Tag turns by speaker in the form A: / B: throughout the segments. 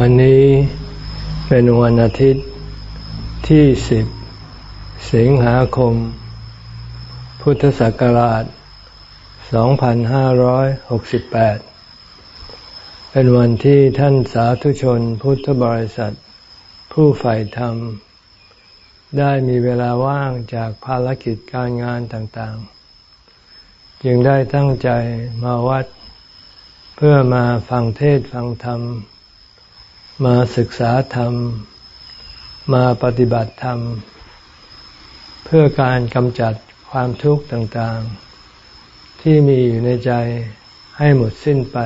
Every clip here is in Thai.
A: วันนี้เป็นวันอาทิตย์ที่สิบสิงหาคม พุทธศักราช 2568 เป็นวันที่ท่านสาธุชนพุทธบริษัท ผู้ใฝ่ธรรม ได้มีเวลาว่างจากภารกิจการงานต่างๆ จึงได้ตั้งใจมาวัด เพื่อมาฟังเทศฟังธรรม มาศึกษาธรรม มาปฏิบัติธรรม เพื่อการกำจัดความทุกข์ต่างๆ ที่มีอยู่ในใจให้หมดสิ้นไป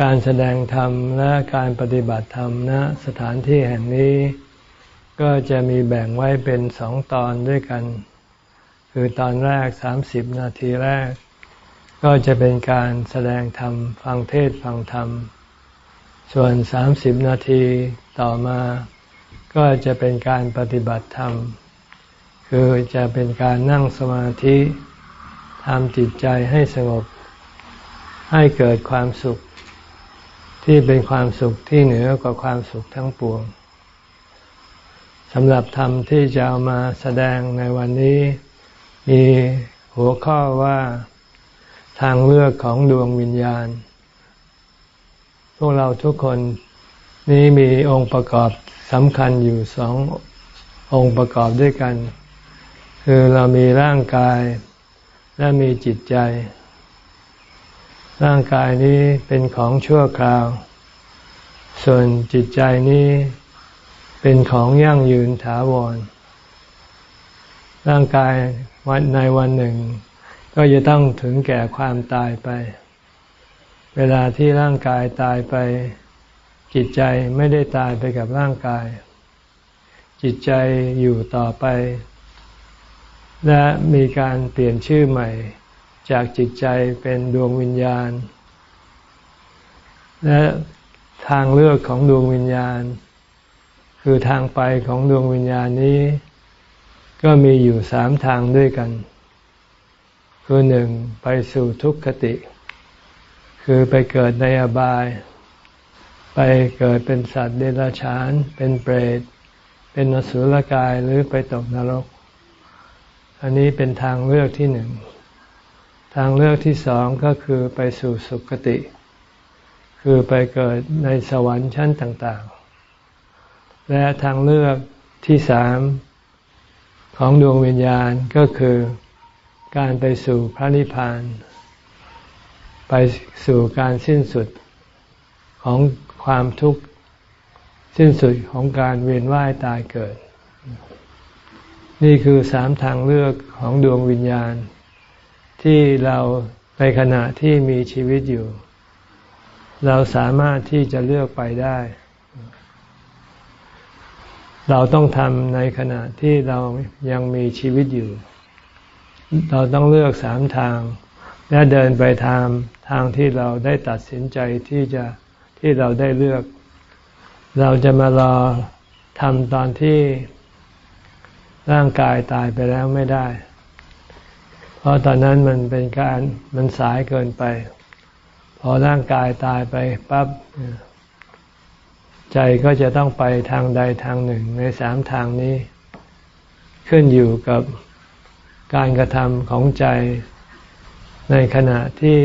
A: การแสดงธรรมและการปฏิบัติธรรมณสถานที่แห่งนี้ ก็จะมีแบ่งไว้เป็นสองตอนด้วยกัน คือตอนแรกสามสิบนาทีแรก ก็จะเป็นการแสดงธรรม ฟังเทศฟังธรรม ส่วนสามสิบนาทีต่อมาก็จะเป็นการปฏิบัติธรรม คือจะเป็นการนั่งสมาธิทำจิตใจให้สงบ ให้เกิดความสุข ที่เป็นความสุขที่เหนือกว่าความสุขทั้งปวงสำหรับธรรมที่จะเอามาแสดงในวันนี้ มีหัวข้อว่าทางเลือกของดวงวิญญาณ พวกเราทุกคนนี้มีองค์ประกอบสำคัญอยู่สององค์ประกอบด้วยกัน คือเรามีร่างกายและมีจิตใจ ร่างกายนี้เป็นของชั่วคราว ส่วนจิตใจนี้เป็นของยั่งยืนถาวร ร่างกายวันในวันหนึ่ง ก็จะต้องถึงแก่ความตายไป เวลาที่ร่างกายตายไปจิตใจไม่ได้ตายไปกับร่างกาย จิตใจอยู่ต่อไป และมีการเปลี่ยนชื่อใหม่ จากจิตใจเป็นดวงวิญญาณ และทางเลือกของดวงวิญญาณ คือทางไปของดวงวิญญาณนี้ ก็มีอยู่สามทางด้วยกัน คือหนึ่งไปสู่ทุกขติ คือไปเกิดในอบาย ไปเกิดเป็นสัตว์เดรัจฉาน เป็นเปรต เป็นนสุลกายหรือไปตกนรก อันนี้เป็นทางเลือกที่หนึ่ง ทางเลือกที่สองก็คือไปสู่สุคติ คือไปเกิดในสวรรค์ชั้นต่าง ๆ และทางเลือกที่สามของดวงวิญญาณก็คือการไปสู่พระนิพพาน ไปสู่การสิ้นสุดของความทุกข์ สิ้นสุดของการเวียนว่ายตายเกิด นี่คือสามทางเลือกของดวงวิญญาณ ที่เราในขณะที่มีชีวิตอยู่ เราสามารถที่จะเลือกไปได้ เราต้องทำในขณะที่เรายังมีชีวิตอยู่ เราต้องเลือกสามทาง และเดินไปทางทางที่เราได้ตัดสินใจที่จะที่เราได้เลือก เราจะมารอทำตอนที่ร่างกายตายไปแล้วไม่ได้ เพราะตอนนั้นมันเป็นการมันสายเกินไป พอร่างกายตายไปปั๊บใจก็จะต้องไปทางใดทางหนึ่งในสามทางนี้ ขึ้นอยู่กับการกระทำของใจ ในขณะที่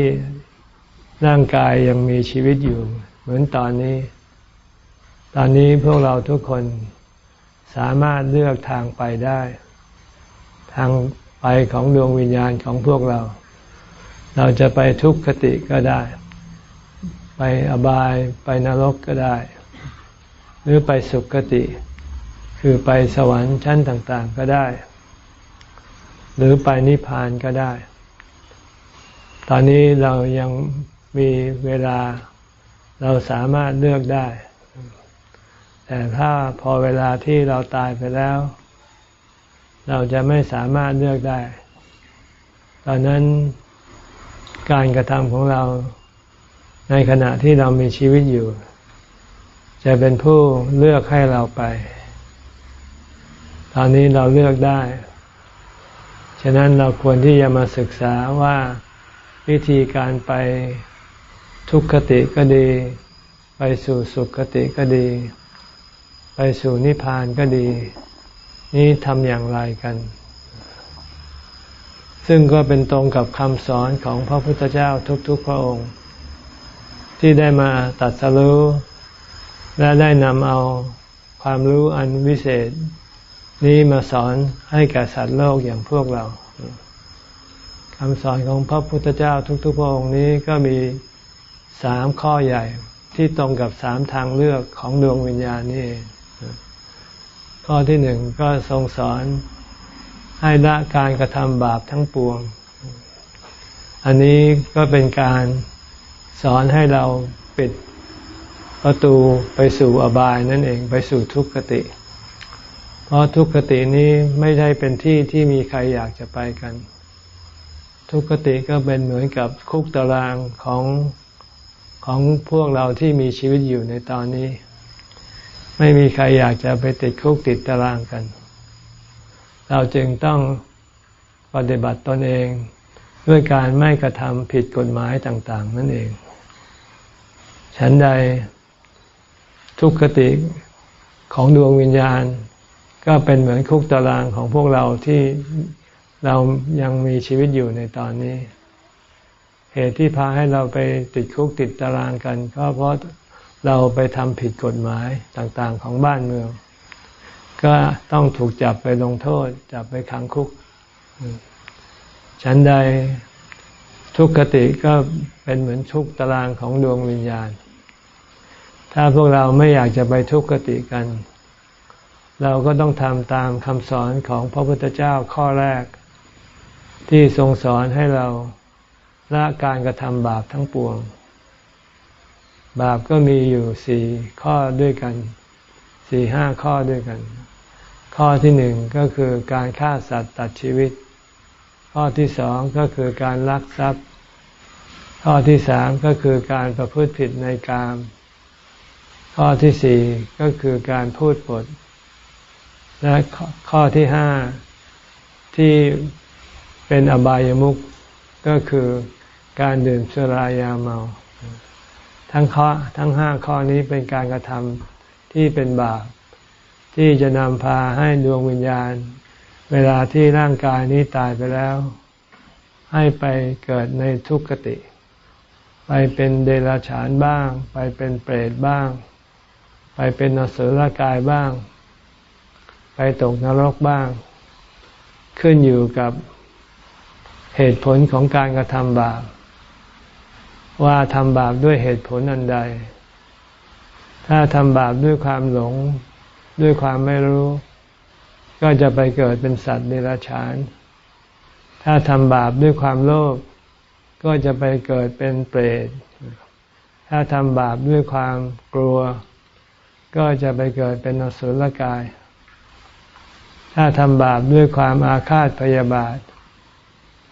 A: ร่างกายยังมีชีวิตอยู่ เหมือนตอนนี้ ตอนนี้พวกเราทุกคนสามารถเลือกทางไปได้ ทางไปของดวงวิญญาณของพวกเรา เราจะไปทุกขติก็ได้ ไปอบายไปนรกก็ได้ หรือไปสุขติ คือไปสวรรค์ชั้นต่าง ๆก็ได้ หรือไปนิพพานก็ได้ ตอนนี้เรายังมีเวลาเราสามารถเลือกได้ แต่ถ้าพอเวลาที่เราตายไปแล้ว เราจะไม่สามารถเลือกได้ ตอนนั้นการกระทำของเราในขณะที่เรามีชีวิตอยู่ จะเป็นผู้เลือกให้เราไป ตอนนี้เราเลือกได้ ฉะนั้นเราควรที่จะมาศึกษาว่า วิธีการไปทุกขติก็ดี ไปสู่สุคติก็ดี ไปสู่นิพพานก็ดี นี้ทำอย่างไรกัน ซึ่งก็เป็นตรงกับคำสอนของพระพุทธเจ้าทุกๆพระองค์ ที่ได้มาตัดสรู้และได้นำเอาความรู้อันวิเศษ นี้มาสอนให้แก่สัตว์โลกอย่างพวกเรา คำสอนของพระพุทธเจ้าทุกๆพระองค์นี้ก็มีสามข้อใหญ่ที่ตรงกับสามทางเลือกของดวงวิญญาณนี่ข้อที่หนึ่งก็ทรงสอนให้ละการกระทำบาปทั้งปวง อันนี้ก็เป็นการสอนให้เราปิดประตูไปสู่อบายนั่นเองไปสู่ทุกขติ เพราะทุกขตินี้ไม่ใช่เป็นที่ที่มีใครอยากจะไปกัน ทุกขติก็เป็นเหมือนกับคุกตารางของของพวกเราที่มีชีวิตอยู่ในตอนนี้ ไม่มีใครอยากจะไปติดคุกติดตารางกัน เราจึงต้องปฏิบัติตนเองด้วยการไม่กระทำผิดกฎหมายต่าง ๆ นั่นเอง ฉันใดทุกขติของดวงวิญญาณ ก็เป็นเหมือนคุกตารางของพวกเราที่ เรายังมีชีวิตอยู่ในตอนนี้ เหตุที่พาให้เราไปติดคุกติดตารางกัน ก็เพราะเราไปทำผิดกฎหมายต่างๆของบ้านเมือง ก็ต้องถูกจับไปลงโทษ จับไปขังคุก ฉันใดทุกขติก็เป็นเหมือนทุกตารางของดวงวิญญาณ ถ้าพวกเราไม่อยากจะไปทุกขติกัน เราก็ต้องทำตามคำสอนของพระพุทธเจ้าข้อแรก ที่ทรงสอนให้เราละการกระทำบาปทั้งปวง บาปก็มีอยู่สี่ข้อด้วยกันสี่ห้าข้อด้วยกัน ข้อที่หนึ่งก็คือการฆ่าสัตว์ตัดชีวิต ข้อที่สองก็คือการลักทรัพย์ ข้อที่สามก็คือการประพฤติผิดในกาม ข้อที่สี่ก็คือการพูดปด และข้อที่ห้าที่ เป็นอบายามุขก็คือการดื่มสุรายาเมา ทั้งข้อทั้งห้าข้อนี้เป็นการกระทำที่เป็นบาป ที่จะนำพาให้ดวงวิญญาณ เวลาที่ร่างกายนี้ตายไปแล้ว ให้ไปเกิดในทุกขติ ไปเป็นเดรัจฉานบ้าง ไปเป็นเปรตบ้าง ไปเป็นนสุรกายบ้าง ไปตกนรกบ้าง ขึ้นอยู่กับ เหตุผลของการกระทำบาป ว่าทำบาปด้วยเหตุผลอันใด ถ้าทำบาปด้วยความหลง ด้วยความไม่รู้ ก็จะไปเกิดเป็นสัตว์เดรัจฉาน ถ้าทำบาปด้วยความโลภก็จะไปเกิดเป็นเปรต ถ้าทำบาปด้วยความกลัว ก็จะไปเกิดเป็นอสุรกาย ถ้าทำบาปด้วยความอาฆาตพยาบาท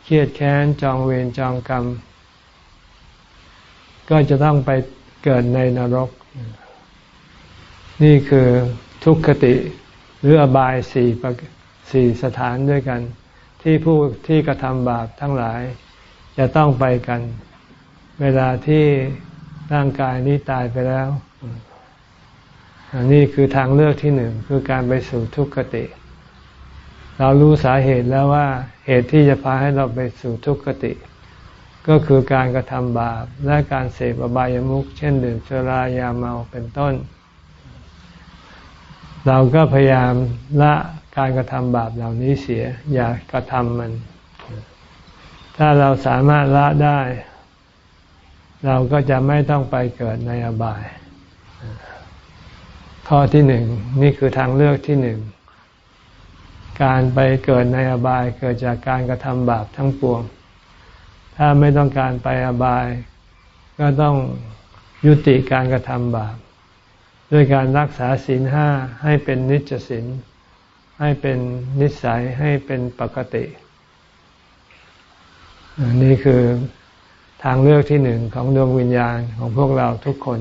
A: เครียดแค้นจองเวรจองกรรม ก็จะต้องไปเกิดในนรก นี่คือทุกขติหรืออบายสี่สี่สถานด้วยกัน ที่ผู้ที่กระทำบาปทั้งหลาย จะต้องไปกัน เวลาที่ร่างกายนี้ตายไปแล้วนี่คือทางเลือกที่หนึ่งคือการไปสู่ทุกขติ เรารู้สาเหตุแล้วว่า เหตุที่จะพาให้เราไปสู่ทุกขติ ก็คือการกระทำบาปและการเสพอบายามุขเช่นดื่มสุรายาเมาเป็นต้น เราก็พยายามละการกระทำบาปเหล่านี้เสีย อย่ากระทำมัน ถ้าเราสามารถละได้ เราก็จะไม่ต้องไปเกิดในอบาย ข้อที่หนึ่งนี่คือทางเลือกที่หนึ่ง การไปเกิดในอบายเกิดจากการกระทำบาปทั้งปวง ถ้าไม่ต้องการไปอบาย ก็ต้องยุติการกระทำบาป ด้วยการรักษาศีลห้าให้เป็นนิจศีลให้เป็นนิสัยให้เป็นปกติ นี่คือทางเลือกที่หนึ่งของดวงวิญญาณของพวกเราทุกคน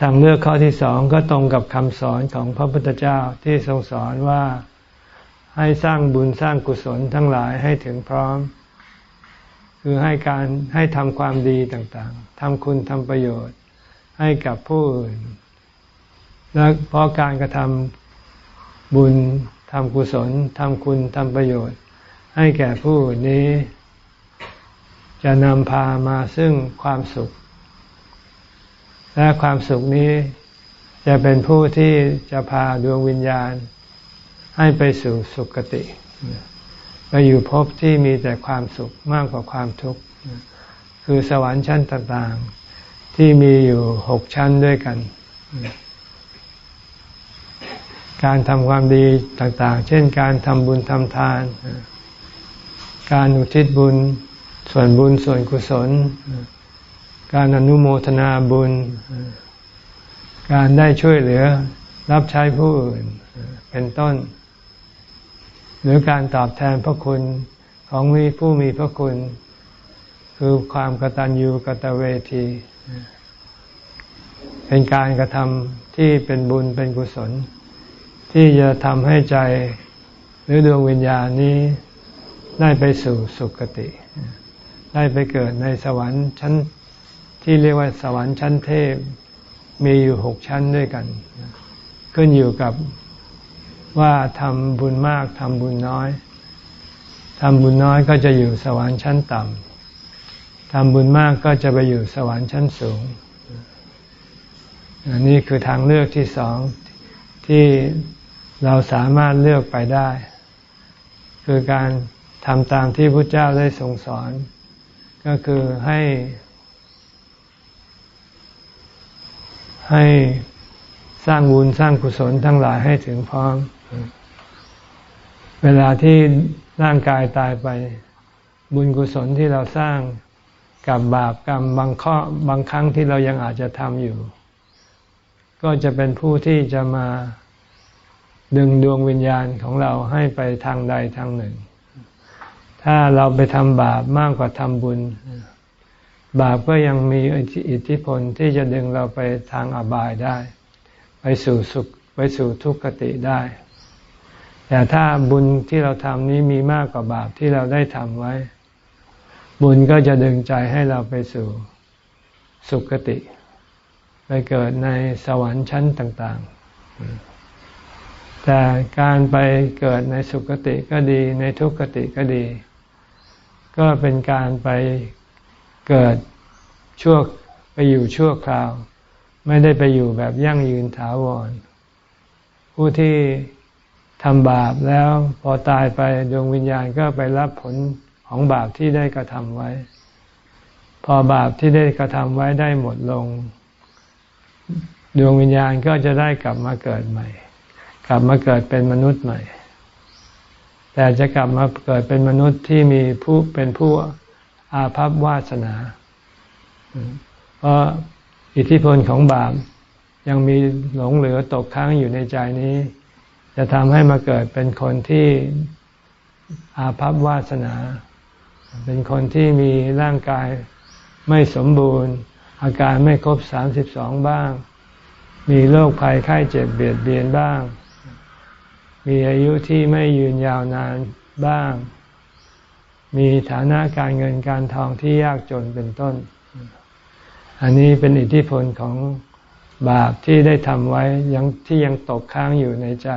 A: ทางเลือกข้อที่สองก็ตรงกับคำสอนของพระพุทธเจ้าที่ทรงสอนว่าให้สร้างบุญสร้างกุศลทั้งหลายให้ถึงพร้อม คือให้การให้ทำความดีต่างๆทำคุณทำประโยชน์ให้กับผู้อื่นและเพราะการกระทำบุญทำกุศลทำคุณทำประโยชน์ ให้แก่ผู้นี้ จะนำพามาซึ่งความสุข และความสุขนี้จะเป็นผู้ที่จะพาดวงวิญญาณ ให้ไปสู่สุคติ ไปอยู่พบที่มีแต่ความสุขมากกว่าความทุกข์ คือสวรรค์ชั้นต่างๆ ที่มีอยู่หกชั้นด้วยกัน การทำความดีต่างๆ เช่นการทำบุญทำทาน การอุทิศบุญ ส่วนบุญส่วนกุศล การอนุโมทนาบุญ การได้ช่วยเหลือรับใช้ผู้อื่นเป็นต้น หรือการตอบแทนพระคุณของมีผู้มีพระคุณ คือความกตัญญูกตเวที เป็นการกระทำที่เป็นบุญเป็นกุศล ที่จะทำให้ใจหรือดวงวิญญาณนี้ได้ไปสู่สุคติ ได้ไปเกิดในสวรรค์ชั้น ที่เรียกว่าสวรรค์ชั้นเทพมีอยู่หกชั้นด้วยกัน ขึ้นอยู่กับว่าทำบุญมากทำบุญน้อยทำบุญน้อยก็จะอยู่สวรรค์ชั้นต่ำทำบุญมากก็จะไปอยู่สวรรค์ชั้นสูงอันนี้คือทางเลือกที่สองที่เราสามารถเลือกไปได้ คือการทำตามที่พระเจ้าได้ทรงสอน ก็คือให้ ให้สร้างบุญสร้างกุศลทั้งหลายให้ถึงพร้อม เวลาที่ร่างกายตายไป บุญกุศลที่เราสร้างกับบาปกรรมบางข้อบางครั้งที่เรายังอาจจะทำอยู่ ก็จะเป็นผู้ที่จะมาดึงดวงวิญญาณของเราให้ไปทางใดทางหนึ่ง ถ้าเราไปทำบาปมากกว่าทำบุญ บาปก็ยังมีอิทธิพลที่จะดึงเราไปทางอบายได้ ไปสู่สุขไปสู่ทุกขติได้ แต่ถ้าบุญที่เราทำนี้มีมากกว่าบาปที่เราได้ทำไว้ บุญก็จะดึงใจให้เราไปสู่สุคติ ไปเกิดในสวรรค์ชั้นต่าง ๆ แต่การไปเกิดในสุคติก็ดีในทุกขติก็ดี ก็เป็นการไป เกิดชั่วไปอยู่ชั่วคราว ไม่ได้ไปอยู่แบบยั่งยืนถาวร ผู้ที่ทำบาปแล้วพอตายไปดวงวิญญาณก็ไปรับผลของบาปที่ได้กระทำไว้ พอบาปที่ได้กระทำไว้ได้หมดลง ดวงวิญญาณก็จะได้กลับมาเกิดใหม่ กลับมาเกิดเป็นมนุษย์ใหม่ แต่จะกลับมาเกิดเป็นมนุษย์ที่มีผู้เป็นผู้ อาภัพวาสนา เพราะอิทธิพลของบาปยังมีหลงเหลือตกค้างอยู่ในใจนี้ จะทำให้มาเกิดเป็นคนที่อาภัพวาสนา เป็นคนที่มีร่างกายไม่สมบูรณ์ อาการไม่ครบสามสิบสองบ้าง มีโรคภัยไข้เจ็บเบียดเบียนบ้าง มีอายุที่ไม่ยืนยาวนานบ้าง มีฐานะการเงินการทองที่ยากจนเป็นต้น อันนี้เป็นอิทธิพลของบาปที่ได้ทำไว้ยังที่ยังตกค้างอยู่ในใจ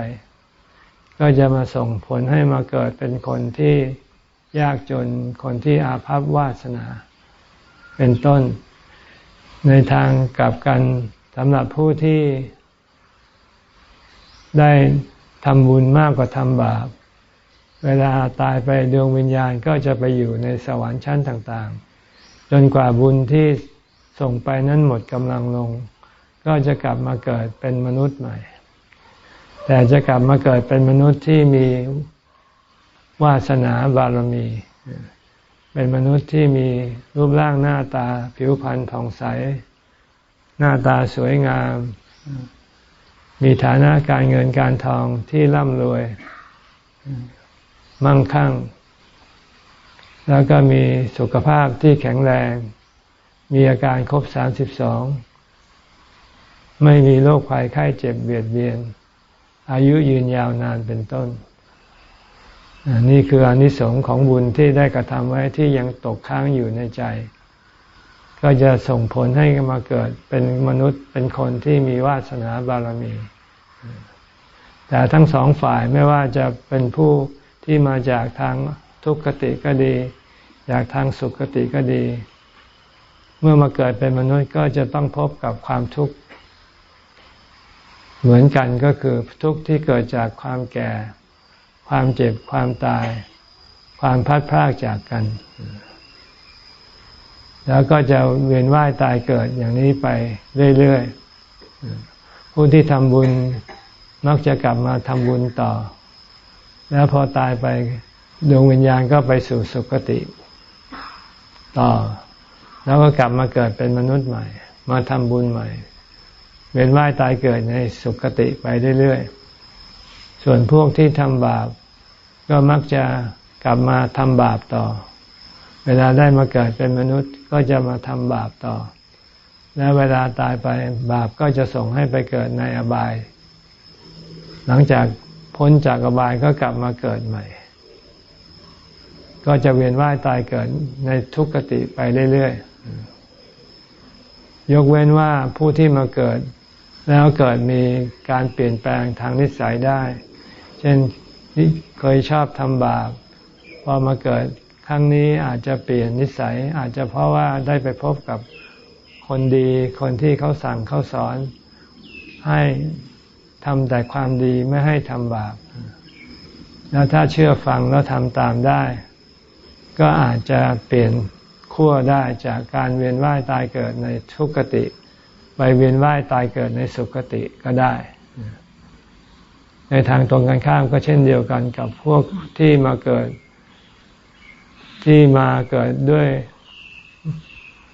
A: ก็จะมาส่งผลให้มาเกิดเป็นคนที่ยากจนคนที่อาภัพวาสนา เป็นต้น ในทางกลับกันสำหรับผู้ที่ได้ทำบุญมากกว่าทำบาป เวลาตายไปดวงวิญญาณก็จะไปอยู่ในสวรรค์ชั้นต่างๆ จนกว่าบุญที่ส่งไปนั้นหมดกำลังลง ก็จะกลับมาเกิดเป็นมนุษย์ใหม่ แต่จะกลับมาเกิดเป็นมนุษย์ที่มีวาสนาบารมี เป็นมนุษย์ที่มีรูปร่างหน้าตาผิวพรรณผ่องใส หน้าตาสวยงาม มีฐานะการเงินการทองที่ร่ำรวย มั่งคั่ง แล้วก็มีสุขภาพที่แข็งแรง มีอาการครบสามสิบสอง ไม่มีโรคภัยไข้เจ็บเบียดเบียน อายุยืนยาวนานเป็นต้น นี่คืออนิสงค์ของบุญที่ได้กระทำไว้ที่ยังตกค้างอยู่ในใจ ก็ก็จะส่งผลให้มาเกิดเป็นมนุษย์เป็นคนที่มีวาสนาบารมีแต่ทั้งสองฝ่ายไม่ว่าจะเป็นผู้ ที่มาจากทางทุกขติก็ดี จากทางสุขติก็ดี เมื่อมาเกิดเป็นมนุษย์ก็จะต้องพบกับความทุกข์เหมือนกันก็คือทุกข์ที่เกิดจากความแก่ ความเจ็บความตาย ความพัดพรากจากกัน แล้วก็จะเวียนว่ายตายเกิดอย่างนี้ไปเรื่อยๆผู้ที่ทำบุญมักจะกลับมาทำบุญต่อ แล้วพอตายไปดวงวิญญาณก็ไปสู่สุคติ ต่อ แล้วก็กลับมาเกิดเป็นมนุษย์ใหม่ มาทำบุญใหม่ เวียนว่ายตายเกิดในสุคติไปเรื่อยๆ ส่วนพวกที่ทำบาป ก็มักจะกลับมาทำบาปต่อ เวลาได้มาเกิดเป็นมนุษย์ก็จะมาทำบาปต่อ และเวลาตายไปบาปก็จะส่งให้ไปเกิดในอบาย หลังจาก พ้นจากอบายก็กลับมาเกิดใหม่ ก็จะเวียนว่ายตายเกิดในทุกขติไปเรื่อยๆ ยกเว้นว่าผู้ที่มาเกิด แล้วเกิดมีการเปลี่ยนแปลงทางนิสัยได้ เช่นเคยชอบทำบาปพอมาเกิดครั้งนี้อาจจะเปลี่ยนนิสัย อาจจะเพราะว่าได้ไปพบกับคนดี คนที่เขาสั่งเขาสอนให้ ทำแต่ความดีไม่ให้ทำบาป แล้วถ้าเชื่อฟังแล้วทำตามได้ ก็อาจจะเปลี่ยนขั้วได้จากการเวียนว่ายตายเกิดในทุกขติ ไปเวียนว่ายตายเกิดในสุคติก็ได้ ในทางตรงกันข้ามก็เช่นเดียวกันกับพวกที่มาเกิด ที่มาเกิดด้วย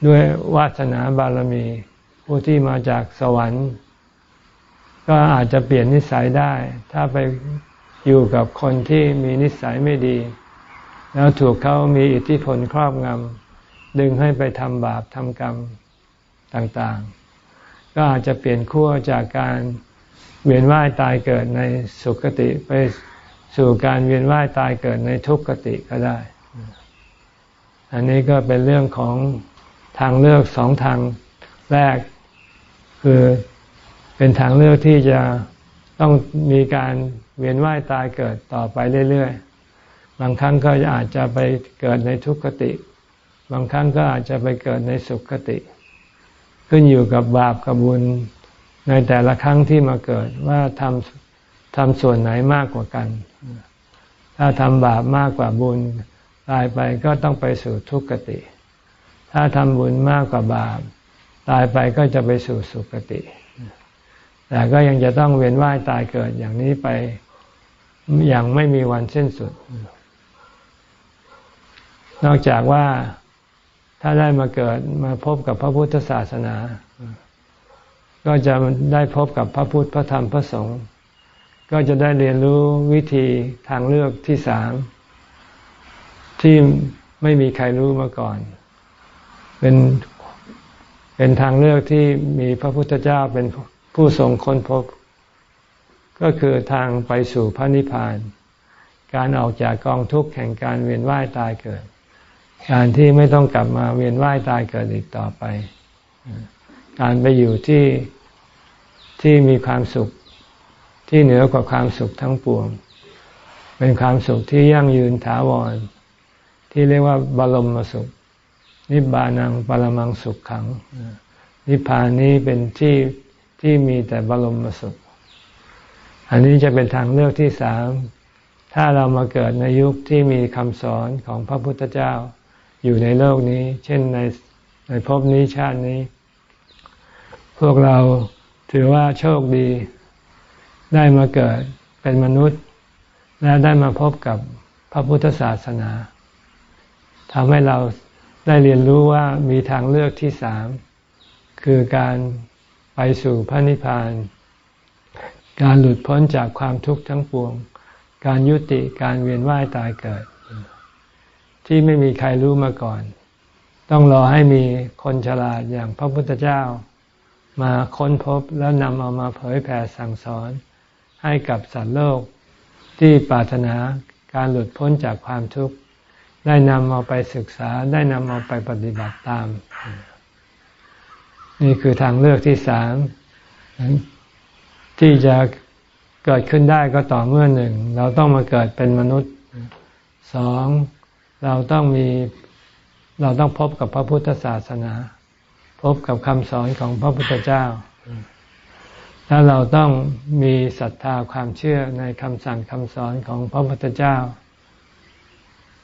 A: ด้วยวาสนาบารมี ผู้ที่มาจากสวรรค์ ก็อาจจะเปลี่ยนนิสัยได้ ถ้าไปอยู่กับคนที่มีนิสัยไม่ดี แล้วถูกเขามีอิทธิพลครอบงำดึงให้ไปทำบาปทำกรรมต่างๆ ก็อาจจะเปลี่ยนขั้วจากการเวียนว่ายตายเกิดในสุคติไปสู่การเวียนว่ายตายเกิดในทุกขติก็ได้ อันนี้ก็เป็นเรื่องของทางเลือกสองทางแรก คือ เป็นทางเลือกที่จะต้องมีการเวียนว่ายตายเกิดต่อไปเรื่อยๆ บางครั้งก็อาจจะไปเกิดในทุกขติ บางครั้งก็อาจจะไปเกิดในสุขติ ขึ้นอยู่กับบาปกับบุญในแต่ละครั้งที่มาเกิดว่าทำทำส่วนไหนมากกว่ากัน ถ้าทำบาปมากกว่าบุญตายไปก็ต้องไปสู่ทุกขติ ถ้าทำบุญมากกว่าบาป ตายไปก็จะไปสู่สุคติ แต่ก็ยังจะต้องเวียนว่ายตายเกิดอย่างนี้ไปอย่างไม่มีวันสิ้นสุด นอกจากว่าถ้าได้มาเกิดมาพบกับพระพุทธศาสนา ก็จะได้พบกับพระพุทธพระธรรมพระสงฆ์ก็จะได้เรียนรู้วิธีทางเลือกที่สามที่ไม่มีใครรู้มาก่อน เป็นเป็นทางเลือกที่มีพระพุทธเจ้าเป็น ผู้ทรงค้นพบ ก็คือทางไปสู่พระนิพพาน การออกจากกองทุกข์แห่งการเวียนว่ายตายเกิด การที่ไม่ต้องกลับมาเวียนว่ายตายเกิดอีกต่อไป การไปอยู่ที่ที่มีความสุขที่เหนือกว่าความสุขทั้งปวง เป็นความสุขที่ยั่งยืนถาวร ที่เรียกว่าบรมสุข นิบานังปรมังสุขขัง นิพพานนี้เป็นที่ ที่มีแต่บรมสุข อันนี้จะเป็นทางเลือกที่สาม ถ้าเรามาเกิดในยุคที่มีคำสอนของพระพุทธเจ้าอยู่ในโลกนี้ เช่นในในภพนี้ชาตินี้ พวกเราถือว่าโชคดี ได้มาเกิดเป็นมนุษย์ และได้มาพบกับพระพุทธศาสนาทำให้เราได้เรียนรู้ว่ามีทางเลือกที่สาม คือการ ไปสู่พระนิพพาน การหลุดพ้นจากความทุกข์ทั้งปวง การยุติการเวียนว่ายตายเกิด ที่ไม่มีใครรู้มาก่อน ต้องรอให้มีคนฉลาดอย่างพระพุทธเจ้า มาค้นพบแล้วนำเอามาเผยแผ่สั่งสอน ให้กับสัตว์โลกที่ปรารถนาการหลุดพ้นจากความทุกข์ ได้นำเอาไปศึกษาได้นำเอาไปปฏิบัติตาม นี่คือทางเลือกที่สามที่จะเกิดขึ้นได้ก็ต่อเมื่อหนึ่ง เราต้องมาเกิดเป็นมนุษย์สองเราต้องมีเราต้องพบกับพระพุทธศาสนา พบกับคำสอนของพระพุทธเจ้าถ้าเราต้องมีศรัทธาความเชื่อในคำสั่งคำสอนของพระพุทธเจ้า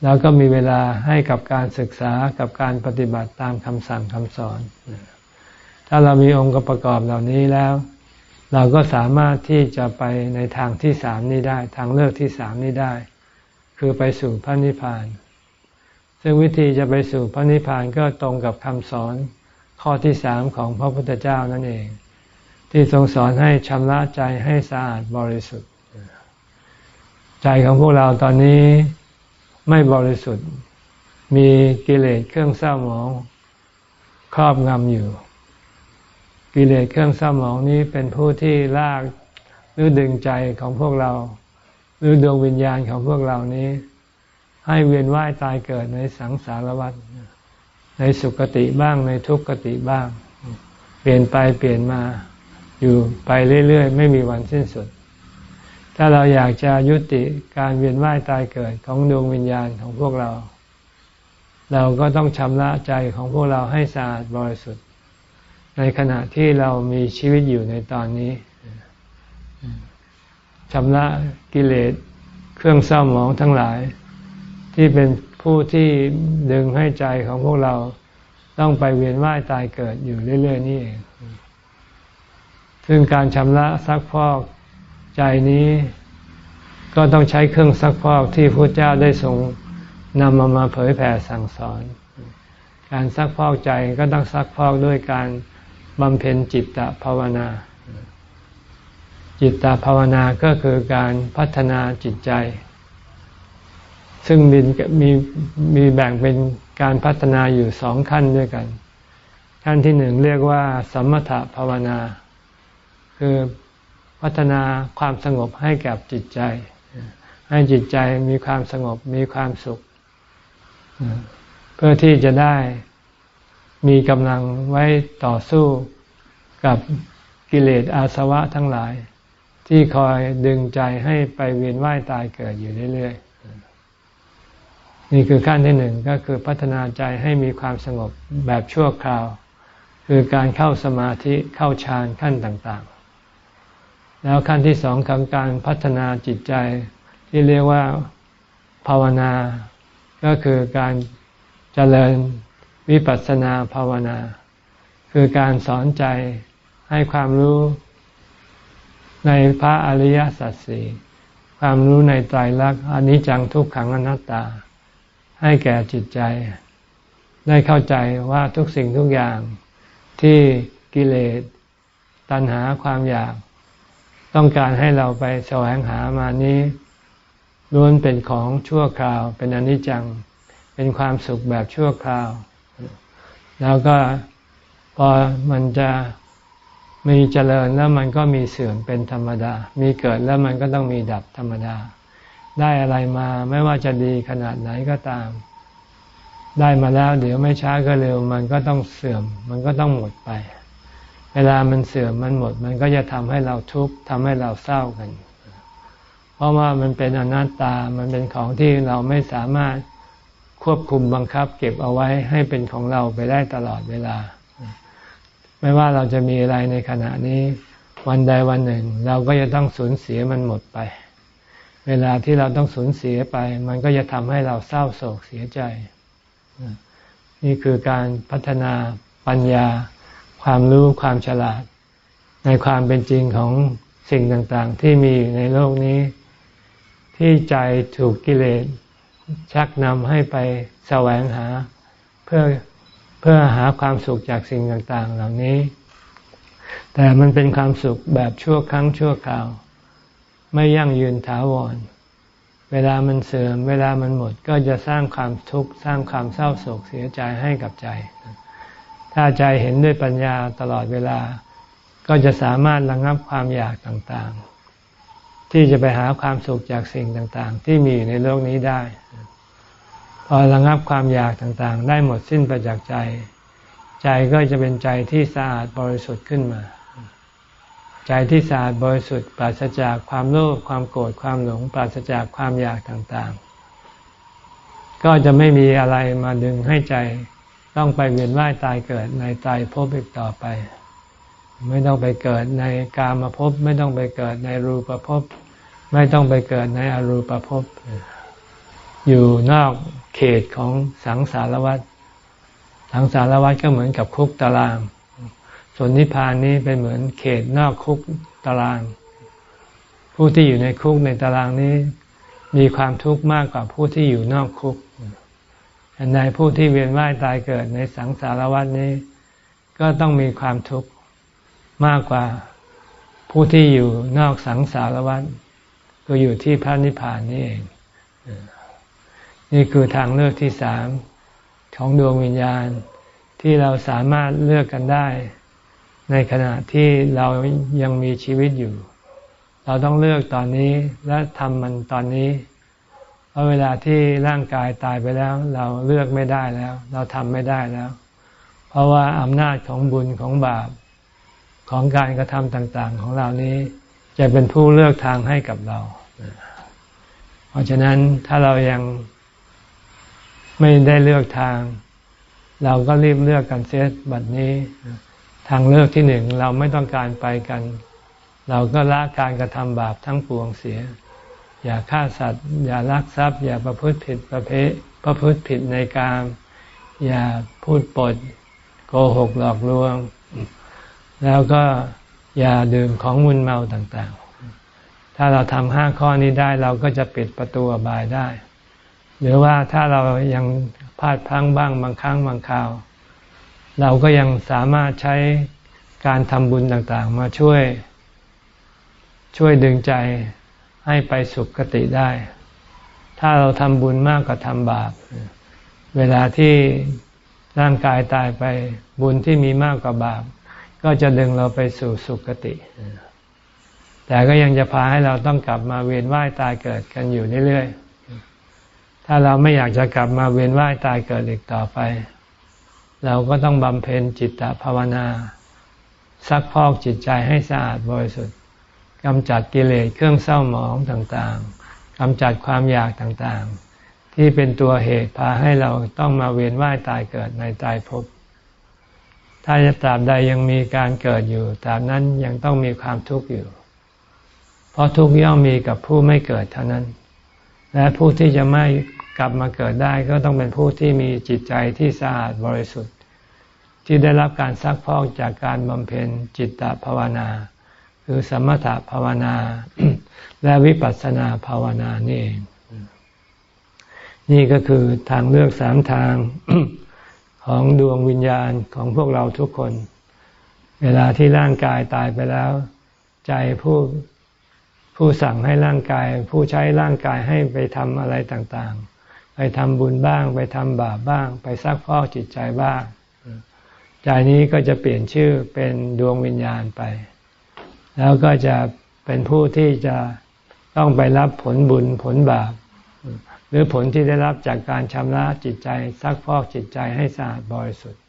A: แล้วก็มีเวลาให้กับการศึกษากับการปฏิบัติตามคำสั่งคำสอน ถ้าเรามีองค์ประกอบเหล่านี้แล้ว เราก็สามารถที่จะไปในทางที่สามนี้ได้ ทางเลือกที่สามนี้ได้ คือไปสู่พระนิพพาน ซึ่งวิธีจะไปสู่พระนิพพานก็ตรงกับคำสอนข้อที่สามของพระพุทธเจ้านั่นเอง ที่ทรงสอนให้ชำระใจให้สะอาดบริสุทธิ์ ใจของพวกเราตอนนี้ไม่บริสุทธิ์ มีกิเลสเครื่องเศร้าหมองครอบงำอยู่ กิเลสเครื่องเศร้าหมองนี้เป็นผู้ที่ลากหรือดึงใจของพวกเรา หรือดวงวิญญาณของพวกเรานี้ ให้เวียนว่ายตายเกิดในสังสารวัฏในสุคติบ้างในทุกขติบ้าง เปลี่ยนไปเปลี่ยนมาอยู่ไปเรื่อย ๆ ไม่มีวันสิ้นสุด ถ้าเราอยากจะยุติการเวียนว่ายตายเกิดของดวงวิญญาณของพวกเรา เราก็ต้องชำระใจของพวกเราให้สะอาดบริสุทธิ์ ในขณะที่เรามีชีวิตอยู่ในตอนนี้ชำระกิเลสเครื่องเศร้าหมองทั้งหลาย ที่เป็นผู้ที่ดึงให้ใจของพวกเราต้องไปเวียนว่ายตายเกิดอยู่เรื่อย ๆ นี่เอง ซึ่งการชำระซักพอกใจนี้ ก็ต้องใช้เครื่องซักพอกที่พระเจ้าได้ทรงนำมามาเผยแผ่สั่งสอน การซักพอกใจก็ต้องซักพอกด้วยการ บำเพ็ญจิตตภาวนา จิตตภาวนาก็คือการพัฒนาจิตใจ ซึ่งมีมีมีแบ่งเป็นการพัฒนาอยู่สองขั้นด้วยกัน ขั้นที่หนึ่งเรียกว่า สมถภาวนา คือพัฒนาความสงบให้กับจิตใจ ให้จิตใจมีความสงบมีความสุข เพื่อที่จะได้ มีกำลังไว้ต่อสู้กับกิเลสอาสวะทั้งหลาย ที่คอยดึงใจให้ไปเวียนว่ายตายเกิดอยู่เรื่อยๆ นี่คือขั้นที่หนึ่งก็คือพัฒนาใจให้มีความสงบแบบชั่วคราว คือการเข้าสมาธิเข้าฌานขั้นต่างๆ แล้วขั้นที่สองของการพัฒนาจิตใจที่เรียกว่าภาวนา ก็คือการเจริญ วิปัสสนาภาวนา คือการสอนใจให้ความรู้ในพระอริยสัจสี่ความรู้ในไตรลักษณ์อนิจจังทุกขังอนัตตา ให้แก่จิตใจ ได้เข้าใจว่าทุกสิ่งทุกอย่างที่กิเลสตัณหาความอยาก ต้องการให้เราไปแสวงหามานี้ล้วนเป็นของชั่วคราว เป็นอนิจจัง เป็นความสุขแบบชั่วคราว แล้วก็พอมันจะมีเจริญแล้วมันก็มีเสื่อมเป็นธรรมดา มีเกิดแล้วมันก็ต้องมีดับธรรมดา ได้อะไรมาไม่ว่าจะดีขนาดไหนก็ตาม ได้มาแล้วเดี๋ยวไม่ช้าก็เร็ว มันก็ต้องเสื่อม มันก็ต้องหมดไป เวลามันเสื่อมมันหมด มันก็จะทำให้เราทุกข์ทำให้เราเศร้ากัน เพราะว่ามันเป็นอนัตตา มันเป็นของที่เราไม่สามารถ ควบคุมบังคับ เก็บเอาไว้ให้เป็นของเราไปได้ตลอดเวลา ไม่ว่าเราจะมีอะไรในขณะนี้ วันใดวันหนึ่ง เราก็จะต้องสูญเสียมันหมดไป เวลาที่เราต้องสูญเสียไป มันก็จะทำให้เราเศร้าโศกเสียใจ นี่คือการพัฒนาปัญญา ความรู้ความฉลาด ในความเป็นจริงของสิ่งต่างๆ ที่มีอยู่ในโลกนี้ ที่ใจถูกกิเลส ชักนำให้ไปแสวงหา เพื่อเพื่อหาความสุขจากสิ่งต่างๆ เหล่านี้ แต่มันเป็นความสุขแบบชั่วครั้งชั่วคราว ไม่ยั่งยืนถาวร เวลามันเสื่อม เวลามันหมดก็จะสร้างความทุกข์สร้างความเศร้าโศกเสียใจให้กับใจ ถ้าใจเห็นด้วยปัญญาตลอดเวลา ก็จะสามารถระงับความอยากต่างๆ ที่จะไปหาความสุขจากสิ่งต่างๆ ที่มีอยู่ในโลกนี้ได้ พอระงับความอยากต่างๆ ได้หมดสิ้นไปจากใจ ใจก็จะเป็นใจที่สะอาดบริสุทธิ์ขึ้นมา ใจที่สะอาดบริสุทธิ์ปราศจากความโลภความโกรธความหลง ปราศจากความอยากต่างๆ ก็จะไม่มีอะไรมาดึงให้ใจต้องไปเวียนว่ายตายเกิดในตายภพอีกต่อไป ไม่ต้องไปเกิดในกามภพไม่ต้องไปเกิดในรูปภพไม่ต้องไปเกิดในอรูปภพอยู่นอก เขตของสังสารวัฏสังสารวัฏก็เหมือนกับคุกตาราง ส่วนนิพพานนี้เป็นเหมือนเขตนอกคุกตาราง ผู้ที่อยู่ในคุกในตารางนี้ มีความทุกข์มากกว่าผู้ที่อยู่นอกคุกในผู้ที่เวียนว่ายตายเกิดในสังสารวัฏนี้ ก็ต้องมีความทุกข์มากกว่าผู้ที่อยู่นอกสังสารวัฏก็อยู่ที่พระนิพพานนี่เอง นี่คือทางเลือกที่สามของดวงวิญญาณที่เราสามารถเลือกกันได้ ในขณะที่เรายังมีชีวิตอยู่ เราต้องเลือกตอนนี้และทำมันตอนนี้ เพราะเวลาที่ร่างกายตายไปแล้ว เราเลือกไม่ได้แล้ว เราทำไม่ได้แล้ว เพราะว่าอำนาจของบุญของบาปของการกระทำต่าง ๆ ของเรานี้ จะเป็นผู้เลือกทางให้กับเรา เพราะฉะนั้นถ้าเรายัง ไม่ได้เลือกทาง เราก็รีบเลือกกันเสียบัดนี้ ทางเลือกที่หนึ่งเราไม่ต้องการไปกัน เราก็ละการกระทำบาปทั้งปวงเสีย อย่าฆ่าสัตว์ อย่าลักทรัพย์ อย่าประพฤติผิดประเพประพฤติผิดในการอย่าพูดปด โกหกหลอกลวง แล้วก็อย่าดื่มของมุนเมาต่างๆ ถ้าเราทำห้าข้อนี้ได้เราก็จะปิดประตูอบายได้ หรือว่าถ้าเรายังพลาดพลั้งบ้างบางครั้งบางคราว เราก็ยังสามารถใช้การทำบุญต่างๆ มาช่วย ช่วยดึงใจให้ไปสุขคติได้ ถ้าเราทำบุญมากกว่าทำบาป เวลาที่ร่างกายตายไปบุญที่มีมากกว่าบาป ก็จะดึงเราไปสู่สุขคติ แต่ก็ยังจะพาให้เราต้องกลับมาเวียนว่ายตายเกิดกันอยู่เรื่อยๆ ถ้าเราไม่อยากจะกลับมาเวียนว่ายตายเกิดอีกต่อไป เราก็ต้องบำเพ็ญจิตตภาวนา ซักพอกจิตใจให้สะอาดบริสุทธิ์กำจัดกิเลสเครื่องเศร้าหมองต่างๆกำจัดความอยากต่างๆ ที่เป็นตัวเหตุพาให้เราต้องมาเวียนว่ายตายเกิดในตายภพถ้าจะตราบใดยังมีการเกิดอยู่ตราบนั้นยังต้องมีความทุกข์อยู่ เพราะทุกข์ย่อมมีกับผู้ไม่เกิดเท่านั้น และผู้ที่จะไม่ กลับมาเกิดได้ก็ต้องเป็นผู้ที่มีจิตใจที่สะอาดบริสุทธิ์ ที่ได้รับการซักพอกจากการบำเพ็ญจิตตภาวนา คือสมถภาวนา และวิปัสสนาภาวนานี่เองนี่ก็คือทางเลือกสามทางของดวงวิญญาณของพวกเราทุกคน เวลาที่ร่างกายตายไปแล้ว ใจผู้ผู้สั่งให้ร่างกาย ผู้ใช้ร่างกายให้ไปทำอะไรต่างๆ ไปทำบุญบ้าง ไปทำบาปบ้าง ไปซักพอกจิตใจบ้างใจนี้ก็จะเปลี่ยนชื่อเป็นดวงวิญญาณไป แล้วก็จะเป็นผู้ที่จะต้องไปรับผลบุญผลบาป หรือผลที่ได้รับจากการชำระจิตใจซักพอกจิตใจให้สะอาดบริสุทธิ์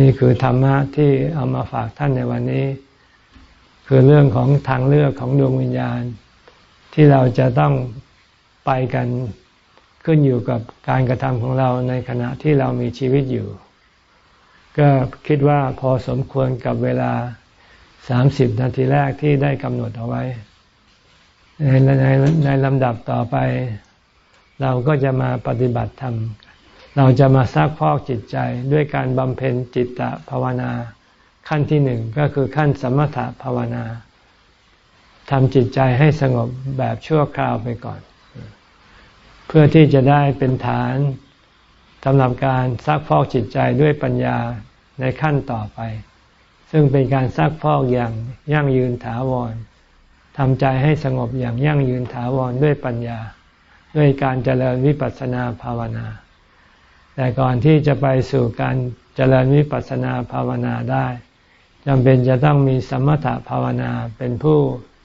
A: นี่คือธรรมะที่เอามาฝากท่านในวันนี้ คือเรื่องของทางเลือกของดวงวิญญาณ ที่เราจะต้อง ไปกันขึ้นอยู่กับการกระทำของเราในขณะที่เรามีชีวิตอยู่ ก็คิดว่าพอสมควรกับเวลาสามสิบนาทีแรกที่ได้กำหนดเอาไว้ ในในในลำดับต่อไป เราก็จะมาปฏิบัติธรรม เราจะมาซักพอกจิตใจด้วยการบำเพ็ญจิตตภาวนา ขั้นที่หนึ่งก็คือขั้นสมถภาวนาทำจิตใจให้สงบแบบชั่วคราวไปก่อน เพื่อที่จะได้เป็นฐานสำหรับการซักฟอกจิตใจด้วยปัญญาในขั้นต่อไป ซึ่งเป็นการซักฟอกอย่างยั่งยืนถาวรทำใจให้สงบอย่างยั่งยืนถาวรด้วยปัญญา ด้วยการเจริญวิปัสสนาภาวนา แต่ก่อนที่จะไปสู่การเจริญวิปัสสนาภาวนาได้จำเป็นจะต้องมีสมถะภาวนาเป็นผู้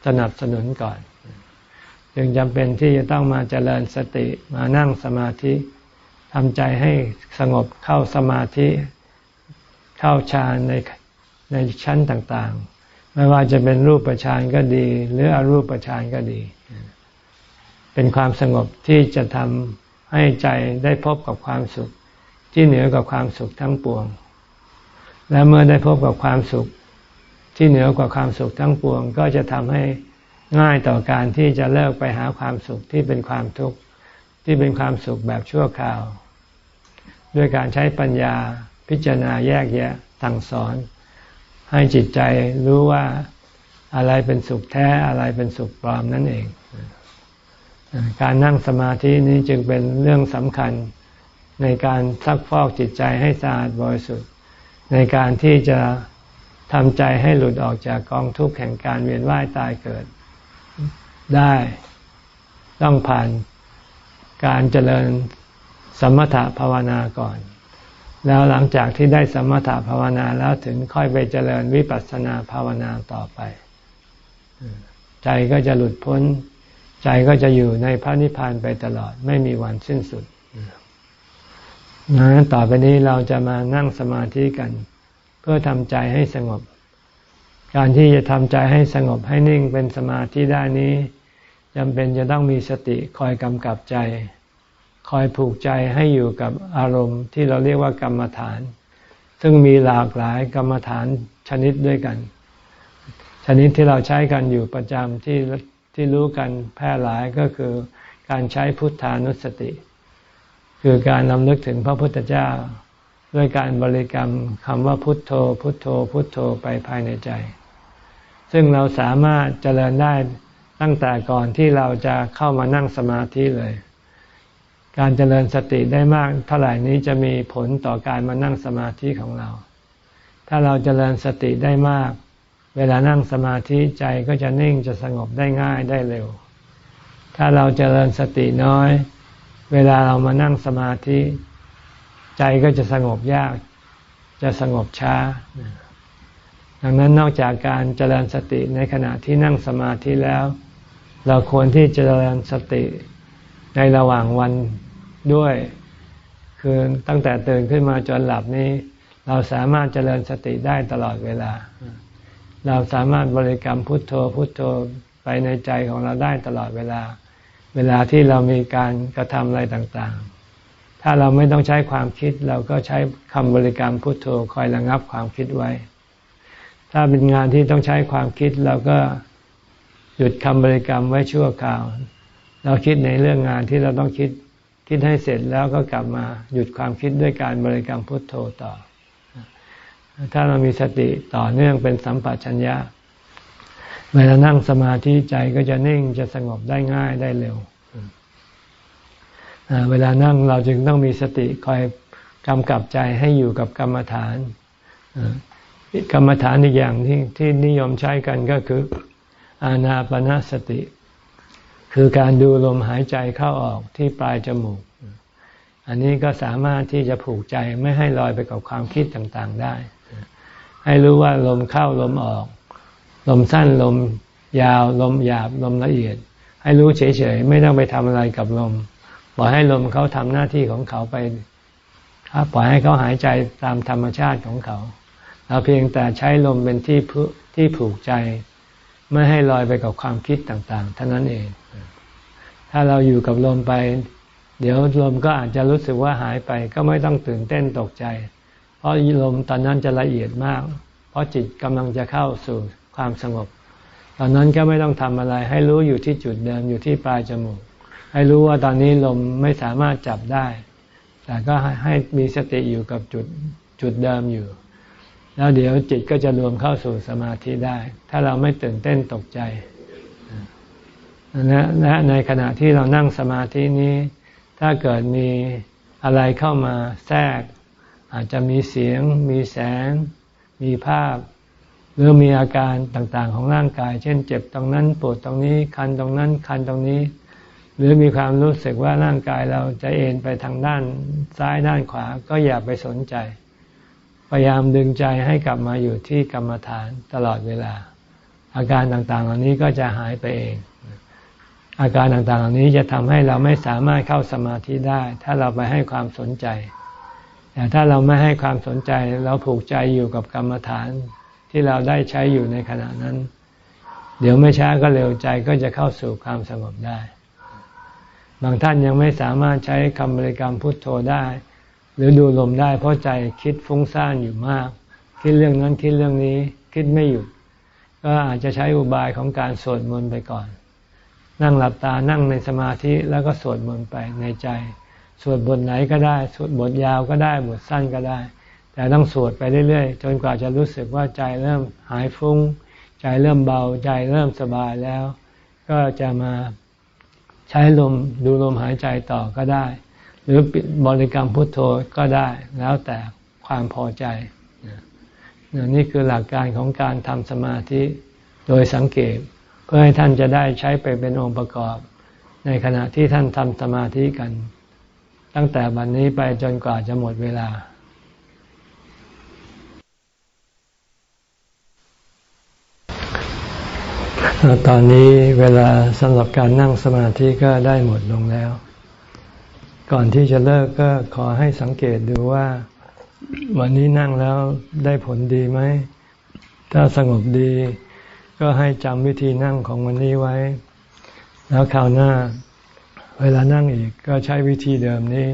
A: สนับสนุนก่อน จึงจำเป็นที่จะต้องมาเจริญสติมานั่งสมาธิททำใจให้สงบเข้าสมาธิเข้าฌานในในชั้นต่างๆ ไม่ว่าจะเป็นรูปฌานก็ดี หรืออรูปฌานก็ดี เป็นความสงบที่จะทำให้ใจได้พบกับความสุข ที่เหนือกว่าความสุขทั้งปวง และเมื่อได้พบกับความสุข ที่เหนือกว่าความสุขทั้งปวง ก็จะทำให้ ง่ายต่อการที่จะเลิกไปหาความสุขที่เป็นความทุกข์ที่เป็นความสุขแบบชั่วคราว ด้วยการใช้ปัญญาพิจารณาแยกแยะสั่งสอน ให้จิตใจรู้ว่าอะไรเป็นสุขแท้อะไรเป็นสุขปลอมนั่นเอง การนั่งสมาธินี้จึงเป็นเรื่องสำคัญในการซักฟอกจิตใจให้สะอาดบริสุทธิ์ ในการที่จะทำใจให้หลุดออกจากกองทุกข์แห่งการเวียนว่ายตายเกิด ได้ ต้องผ่านการเจริญสมถะภาวนาก่อน แล้วหลังจากที่ได้สมถะภาวนาแล้วถึงค่อยไปเจริญวิปัสสนาภาวนาต่อไป ใจก็จะหลุดพ้น ใจก็จะอยู่ในพระนิพพานไปตลอด ไม่มีวันสิ้นสุดนั้นต่อไปนี้เราจะมานั่งสมาธิกัน เพื่อทำใจให้สงบ การที่จะทำใจให้สงบให้นิ่งเป็นสมาธิได้นี้ จำเป็นจะต้องมีสติคอยกำกับใจ คอยผูกใจให้อยู่กับอารมณ์ที่เราเรียกว่ากรรมฐาน ซึ่งมีหลากหลายกรรมฐานชนิดด้วยกัน ชนิดที่เราใช้กันอยู่ประจำที่ที่รู้กันแพร่หลายก็คือการใช้พุทธานุสติ คือการนำนึกถึงพระพุทธเจ้า ด้วยการบริกรรมคำว่าพุทโธ พุทโธ พุทโธไปภายในใจ ซึ่งเราสามารถเจริญได้ ตั้งแต่ก่อนที่เราจะเข้ามานั่งสมาธิเลย การเจริญสติได้มาก เท่าไหร่นี้จะมีผลต่อการมานั่งสมาธิของเรา ถ้าเราเจริญสติได้มาก เวลานั่งสมาธิใจก็จะนิ่งจะสงบได้ง่ายได้เร็ว ถ้าเราเจริญสติน้อย เวลาเรามานั่งสมาธิ ใจก็จะสงบยาก จะสงบช้าดังนั้นนอกจากการเจริญสติในขณะที่นั่งสมาธิแล้ว เราควรที่จะเจริญสติในระหว่างวันด้วย คือตั้งแต่ตื่นขึ้นมาจนหลับนี้ เราสามารถเจริญสติได้ตลอดเวลา เราสามารถบริกรรมพุทโธพุทโธไปในใจของเราได้ตลอดเวลา เวลาที่เรามีการกระทำอะไรต่างๆ ถ้าเราไม่ต้องใช้ความคิดเราก็ใช้คำบริกรรมพุทโธคอยระงับความคิดไว้ ถ้าเป็นงานที่ต้องใช้ความคิดเราก็ หยุดคำบริกรรมไว้ชั่วคราว เราคิดในเรื่องงานที่เราต้องคิดคิดให้เสร็จแล้วก็กลับมาหยุดความคิดด้วยการบริกรรมพุทโธต่อ ถ้าเรามีสติต่อเนื่องเป็นสัมปชัญญะ เวลานั่งสมาธิใจก็จะนิ่งจะสงบได้ง่ายได้เร็ว เวลานั่งเราจึงต้องมีสติคอยกำกับใจให้อยู่กับกรรมฐาน กรรมฐานอีกอย่างที่ที่นิยมใช้กันก็คือ อานาปนาสติ คือการดูลมหายใจเข้าออกที่ปลายจมูก อันนี้ก็สามารถที่จะผูกใจไม่ให้ลอยไปกับความคิดต่างๆได้ ให้รู้ว่าลมเข้าลมออก ลมสั้นลมยาวลมหยาบลมละเอียด ให้รู้เฉยๆ ไม่ต้องไปทำอะไรกับลมปล่อยให้ลมเขาทำหน้าที่ของเขาไปปล่อยให้เขาหายใจตามธรรมชาติของเขา เราเพียงแต่ใช้ลมเป็นที่ที่ผูกใจ ไม่ให้ลอยไปกับความคิดต่างๆเท่านั้นเอง ถ้าเราอยู่กับลมไป เดี๋ยวลมก็อาจจะรู้สึกว่าหายไป ก็ไม่ต้องตื่นเต้นตกใจ เพราะลมตอนนั้นจะละเอียดมาก เพราะจิตกำลังจะเข้าสู่ความสงบ ตอนนั้นก็ไม่ต้องทำอะไร ให้รู้อยู่ที่จุดเดิมอยู่ที่ปลายจมูก ให้รู้ว่าตอนนี้ลมไม่สามารถจับได้ แต่ก็ให้มีสติอยู่กับจุดจุดเดิมอยู่ แล้วเดี๋ยวจิตก็จะรวมเข้าสู่สมาธิได้ ถ้าเราไม่ตื่นเต้นตกใจนะและในขณะที่เรานั่งสมาธินี้ ถ้าเกิดมีอะไรเข้ามาแทรก อาจจะมีเสียง มีแสง มีภาพ หรือมีอาการต่างๆ ของร่างกาย เช่น เจ็บตรงนั้นปวดตรงนี้ คันตรงนั้นคันตรงนี้ หรือมีความรู้สึกว่าร่างกายเราจะเอ็นไปทางด้านซ้ายด้านขวาก็อย่าไปสนใจ พยายามดึงใจให้กลับมาอยู่ที่กรรมฐานตลอดเวลา อาการต่างๆเหล่านี้ก็จะหายไปเอง อาการต่างๆเหล่านี้จะทำให้เราไม่สามารถเข้าสมาธิได้ ถ้าเราไปให้ความสนใจแต่ถ้าเราไม่ให้ความสนใจเราผูกใจอยู่กับกรรมฐานที่เราได้ใช้อยู่ในขณะนั้น เดี๋ยวไม่ช้าก็เร็วใจก็จะเข้าสู่ความสงบได้ บางท่านยังไม่สามารถใช้คำบริกรรมพุทโธได้ หรือดูลมได้เพราะใจคิดฟุ้งซ่านอยู่มาก คิดเรื่องนั้นคิดเรื่องนี้คิดไม่หยุด ก็อาจจะใช้อุบายของการสวดมนต์ไปก่อน นั่งหลับตานั่งในสมาธิแล้วก็สวดมนต์ไปในใจ สวดบทไหนก็ได้ สวดบทยาวก็ได้บทสั้นก็ได้ แต่ต้องสวดไปเรื่อยๆ จนกว่าจะรู้สึกว่าใจเริ่มหายฟุง้ง ใจเริ่มเบาใจเริ่มสบายแล้ว ก็จะมาใช้ลมดูลมหายใจต่อก็ได้ หรือบริกรรมพุทโธก็ได้แล้วแต่ความพอใจนี่คือหลักการของการทำสมาธิโดยสังเกต เพื่อให้ท่านจะได้ใช้ไปเป็นองค์ประกอบ ในขณะที่ท่านทำสมาธิกัน ตั้งแต่บันนี้ไปจนกว่าจะหมดเวลาตอนนี้เวลาสำหรับการนั่งสมาธิก็ได้หมดลงแล้ว ก่อนที่จะเลิกก็ขอให้สังเกตดูว่า วันนี้นั่งแล้วได้ผลดีไหม ถ้าสงบดี ก็ให้จำวิธีนั่งของวันนี้ไว้ แล้วคราวหน้า เวลานั่งอีกก็ใช้วิธีเดิมนี้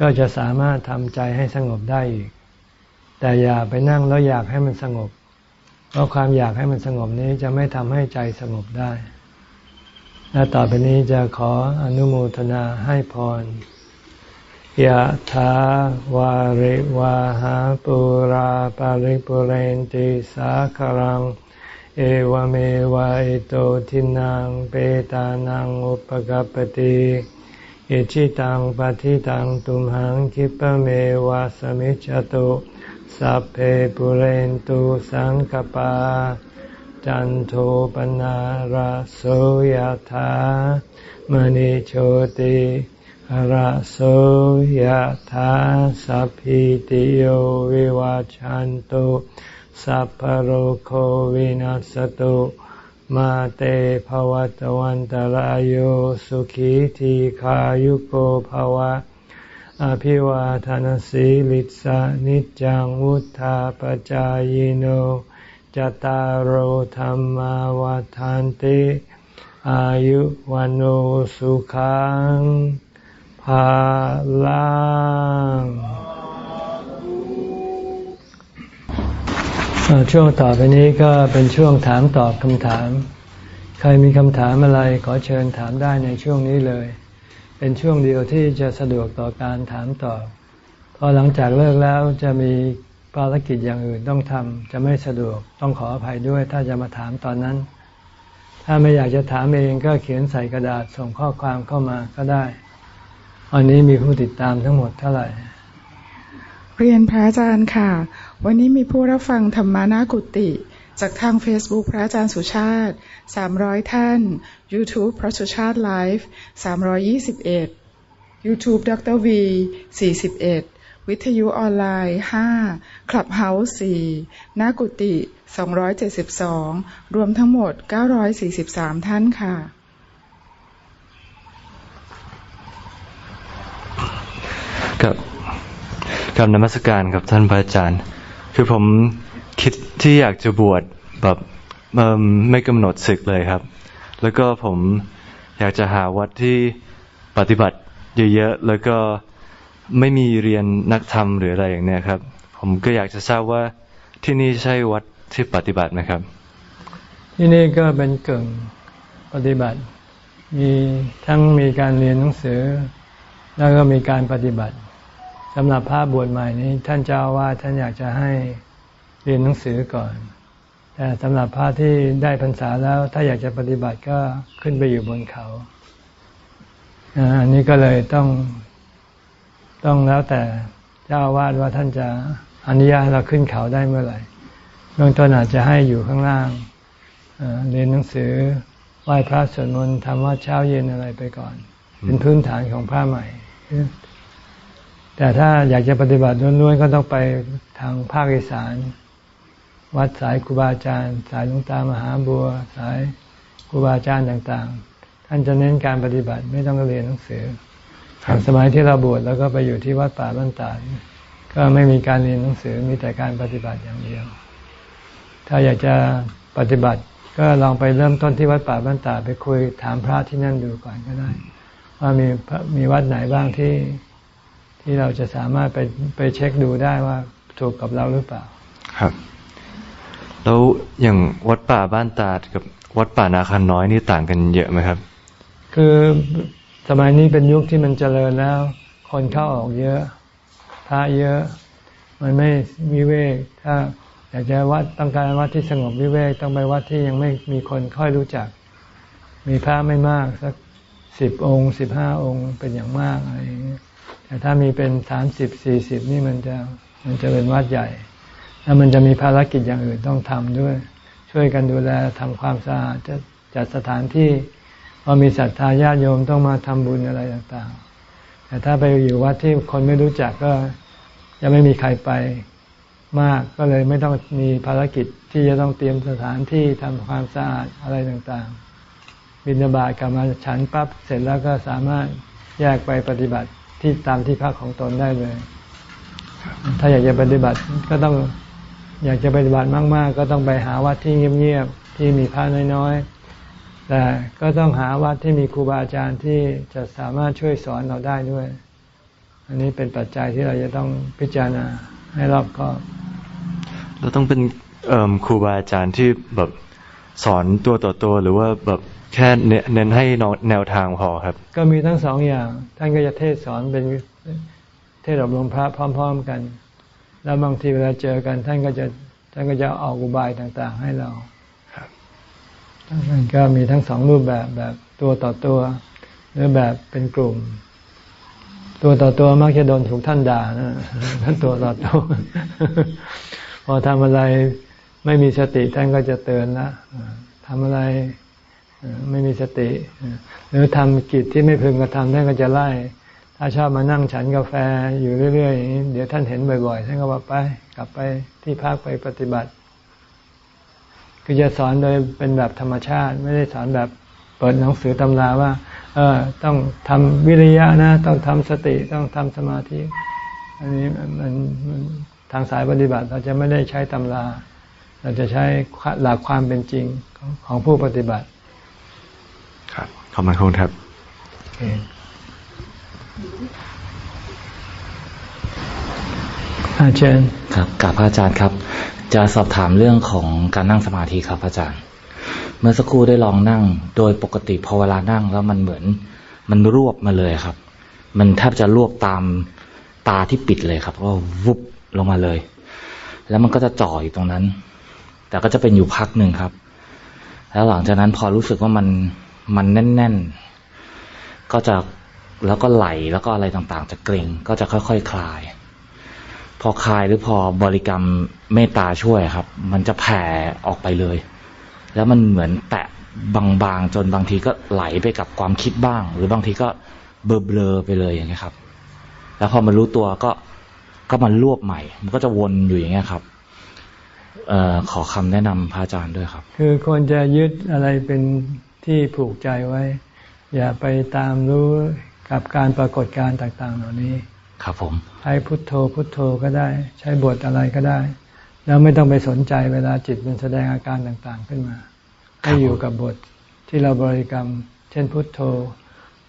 A: ก็จะสามารถทำใจให้สงบได้อีก แต่อย่าไปนั่งแล้วอยากให้มันสงบ เพราะความอยากให้มันสงบนี้จะไม่ทำให้ใจสงบได้ และต่อไปนี้จะขออนุโมทนาให้พรยะถาวาริวาหาปุราปาริปุเรนติสาคารัง เอวเมวะอิโตทินังเปตานังอุปกปติอิชิตังปฏิตังตุมหังคิปเมวะสมิจจตุสัพเพปุเรนตุสังกปา จันโทปนาราโสยธามณิโชติราโสยธาสัพพิติโยวิวาจันตุสัพพโรโควินัสตุมาเตภวัตวันตารโยสุขีทีขายุโกภวะ อภิวาทานสีลิสานิจังวุธาปจายโน จตารโหธรรมวาทานติอายุวันโอสุขังภาลังช่วงต่อไปนี้ก็เป็นช่วงถามตอบคำถาม ใครมีคำถามอะไรขอเชิญถามได้ในช่วงนี้เลย เป็นช่วงเดียวที่จะสะดวกต่อการถามตอบพอหลังจากเลิกแล้วจะมี ภารกิจอย่างอื่นต้องทำจะไม่สะดวกต้องขออภัยด้วย ถ้าจะมาถามตอนนั้น ถ้าไม่อยากจะถามเองก็เขียนใส่กระดาษส่งข้อความเข้ามาก็ได้วันนี้มีผู้ติดตามทั้งหมดเท่าไหร่
B: เรียนพระอาจารย์ค่ะ วันนี้มีผู้รับฟังธรรมานากุติจากทาง Facebook พระอาจารย์สุชาติ 300 ท่าน YouTube พระสุชาติไลฟ์321 YouTube ดร.วี 41 วิทยุออนไลน์ 5 Clubhouse 4 หน้ากุฏิ272 รวมทั้งหมด 943 ท่านค่ะ
C: กับกับนมัสการกับท่านพระอาจารย์ คือผมคิดที่อยากจะบวชแบบไม่กำหนดศึกเลยครับ แล้วก็ผมอยากจะหาวัดที่ปฏิบัติเยอะๆ แล้วก็ ไม่มีเรียนนักธรรมหรืออะไรอย่างนี้ครับ ผมก็อยากจะทราบว่าที่นี่ใช่วัดที่ปฏิบัติไหมครับ
A: ที่นี่ก็เป็นเก่งปฏิบัติ มีทั้งมีการเรียนหนังสือ แล้วก็มีการปฏิบัติสำหรับพระบวชใหม่นี้ ท่านเจ้าว่าท่านอยากจะให้เรียนหนังสือก่อน แต่สำหรับพระที่ได้พรรษาแล้วถ้าอยากจะปฏิบัติก็ขึ้นไปอยู่บนเขาอันนี้ก็เลยต้อง ต้องแล้วแต่เจ้าวาดว่าท่านจะอนุญาตเราขึ้นเขาได้เมื่อไหร่เบื้องต้นอาจจะให้อยู่ข้างล่างเรียนหนังสือไหว้พระสวดมนต์ทำวัดเช้าเย็นอะไรไปก่อน เป็นพื้นฐานของพระใหม่ แต่ถ้าอยากจะปฏิบัติล้วนๆก็ต้องไปทางภาคอีสาน วัดสายครูบาอาจารย์ สายหลวงตามหาบัว สายครูบาอาจารย์ต่าง ๆ ท่านจะเน้นการปฏิบัติไม่ต้องเรียนหนังสือ สมัยที่เราบวชแล้วก็ไปอยู่ที่วัดป่าบ้านตาดก็ไม่มีการเรียนหนังสือมีแต่การปฏิบัติอย่างเดียว ถ้าอยากจะปฏิบัติก็ลองไปเริ่มต้นที่วัดป่าบ้านตาไปคุยถามพระที่นั่นดูก่อนก็ได้ ว่ามีมีวัดไหนบ้างที่ที่เราจะสามารถไปไปเช็คดูได้ว่าถูกกับเราหรือเปล่า
C: ครับ แล้วอย่างวัดป่าบ้านตาดกับวัดป่านาคันน้อยนี่ต่างกันเยอะไหมครับ
A: คือ สมัยนี้เป็นยุคที่มันเจริญแล้ว คนเข้าออกเยอะพระเยอะ มันไม่วิเวก ถ้าอยากจะวัดต้องการวัดที่สงบวิเวกต้องไปวัดที่ยังไม่มีคนค่อยรู้จัก มีพระไม่มากสักสิบองค์สิบห้าองค์เป็นอย่างมากอะไรอย่างเงี้ยแต่ถ้ามีเป็นสามสิบสี่สิบนี่มันจะมันจะเป็นวัดใหญ่ แล้วมันจะมีภารกิจอย่างอื่นต้องทำด้วย ช่วยกันดูแลทำความสะอาดจะจัดสถานที่ พอมีศรัทธาญาติโยมต้องมาทำบุญอะไรต่างๆ แต่ถ้าไปอยู่วัดที่คนไม่รู้จักก็จะไม่มีใครไปมาก ก็เลยไม่ต้องมีภารกิจที่จะต้องเตรียมสถานที่ทำความสะอาดอะไรต่างๆ บิณฑบาตกลับมาฉันปั๊บเสร็จแล้วก็สามารถแยกไปปฏิบัติที่ตามที่พักของตนได้เลย ถ้าอยากจะปฏิบัติก็ต้องอยากจะปฏิบัติมาก ๆ ก็ต้องไปหาวัดที่เงียบๆที่มีพระน้อยๆ แต่ก็ต้องหาวัดที่มีครูบาอาจารย์ที่จะสามารถช่วยสอนเราได้ด้วย อันนี้เป็นปัจจัยที่เราจะต้องพิจารณาให้รอบคอบ
C: เราต้องเป็นครูบาอาจารย์ที่แบบสอนตัวต่อตัวหรือว่าแบบแค่เน้นให้แนวทางพอครับ
A: ก็มีทั้งสองอย่าง ท่านก็จะเทศสอนเป็นเทศอบรมพระพร้อม ๆ กัน แล้วบางทีเวลาเจอกัน ท่านก็จะท่านก็จะออกอุบายต่าง ๆ ให้เราครับ ท่านก็มีทั้งสองรูปแบบแบบตัวต่อตัว หรือแบบเป็นกลุ่ม ตัวต่อตัวมักจะโดนถูกท่านด่านะท่านตัวต่อตัวพอทำอะไรไม่มีสติท่านก็จะเตือนนะทำอะไรไม่มีสติ หรือทำกิจที่ไม่พึงกระทำท่านก็จะไล่ ถ้าชอบมานั่งฉันกาแฟอยู่เรื่อยๆเดี๋ยวท่านเห็นบ่อยๆท่านก็บอกไป กลับไปที่พักไปปฏิบัติ คือจะสอนโดยเป็นแบบธรรมชาติ ไม่ได้สอนแบบเปิดหนังสือตำราว่า เออ ต้องทำวิริยะนะ ต้องทำสติต้องทำสมาธิ อันนี้มันมันทางสายปฏิบัติเราจะไม่ได้ใช้ตำรา เราจะใช้หลักความเป็นจริงของผู้ปฏิบัติ
C: ครับขอบคุณครับ
A: อาจารย์
D: ครับกับพระอาจารย์ครับ จะสอบถามเรื่องของการนั่งสมาธิครับอาจารย์ เมื่อสักครู่ได้ลองนั่ง โดยปกติพอเวลานั่งแล้วมันเหมือน มันรวบมาเลยครับ มันแทบจะรวบตามตาที่ปิดเลยครับก็วุบลงมาเลย แล้วมันก็จะจ่ออยู่ตรงนั้น แต่ก็จะเป็นอยู่พักหนึ่งครับ แล้วหลังจากนั้นพอรู้สึกว่ามันมันแน่น ๆ ก็จะแล้วก็ไหลแล้วก็อะไรต่างๆ จะเกร็งก็จะค่อยๆคคลาย พอคลายหรือพอบริกรรมเมตตาช่วยครับ มันจะแผ่ออกไปเลย แล้วมันเหมือนแตะบางๆ จนบางทีก็ไหลไปกับความคิดบ้าง หรือบางทีก็เบลอๆไปเลยอย่างนี้ครับ แล้วพอมันรู้ตัวก็ก็มันรวบใหม่ มันก็จะวนอยู่อย่างเงี้ยครับเออขอคำแนะนำพระอาจารย์ด้วยครับ
A: คือควรจะยึดอะไรเป็นที่ผูกใจไว้ อย่าไปตามรู้กับการปรากฏการณ์ต่าง ๆ เหล่านี้
D: ครับผม
A: ใช้พุทโธพุทโธก็ได้ ใช้บทอะไรก็ได้ แล้วไม่ต้องไปสนใจเวลาจิตมันแสดงอาการต่างๆขึ้นมาให้อยู่กับบทที่เราบริกรรม เช่นพุทโธ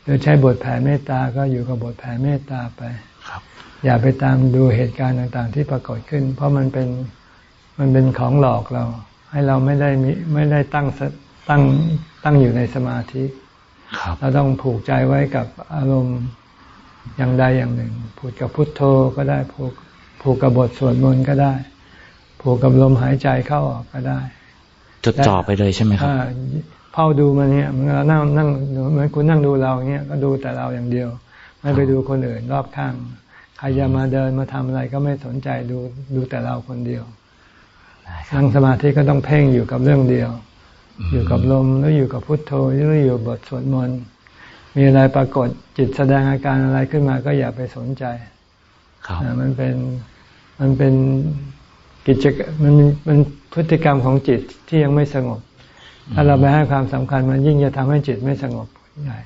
A: หรือใช้บทแผ่เมตตาก็อยู่กับบทแผ่เมตตาไป
D: ครับ
A: อย่าไปตามดูเหตุการณ์ต่างๆ ที่ปรากฏขึ้น เพราะมันเป็นมันเป็นของหลอกเรา ให้เราไม่ได้มีไม่ได้ตั้งตั้งตั้งอยู่ในสมาธิเราต้องผูกใจไว้กับอารมณ์ อย่างใดอย่างหนึ่ง ผูกกับพุทโธก็ได้ผูกผูกกับบทสวดมนต์ก็ได้ ผูกกับลมหายใจเข้าออกก็ได้
D: จดจ่อไปเลยใช่ไหมครับ
A: เฝ้าดูมันเนี่ยมันนั่งนั่งเหมือนคุณนั่งดูเราเนี้ยก็ดูแต่เราอย่างเดียว ไม่ไปดูคนอื่นรอบข้างใครจะมาเดินมาทำอะไรก็ไม่สนใจดูดูแต่เราคนเดียวนั่งสมาธิก็ต้องเพ่งอยู่กับเรื่องเดียว อยู่กับลมแล้วอยู่กับพุทโธหรืออยู่บทสวดมนต์ มีอะไรปรากฏจิตแสดงอาการอะไรขึ้นมาก็อย่าไปสนใจมันเป็นมันเป็นกิจมันมันพฤติกรรมของจิตที่ยังไม่สงบ ถ้าเราไปให้ความสำคัญมันยิ่งจะทำให้จิตไม่สงบใหญ่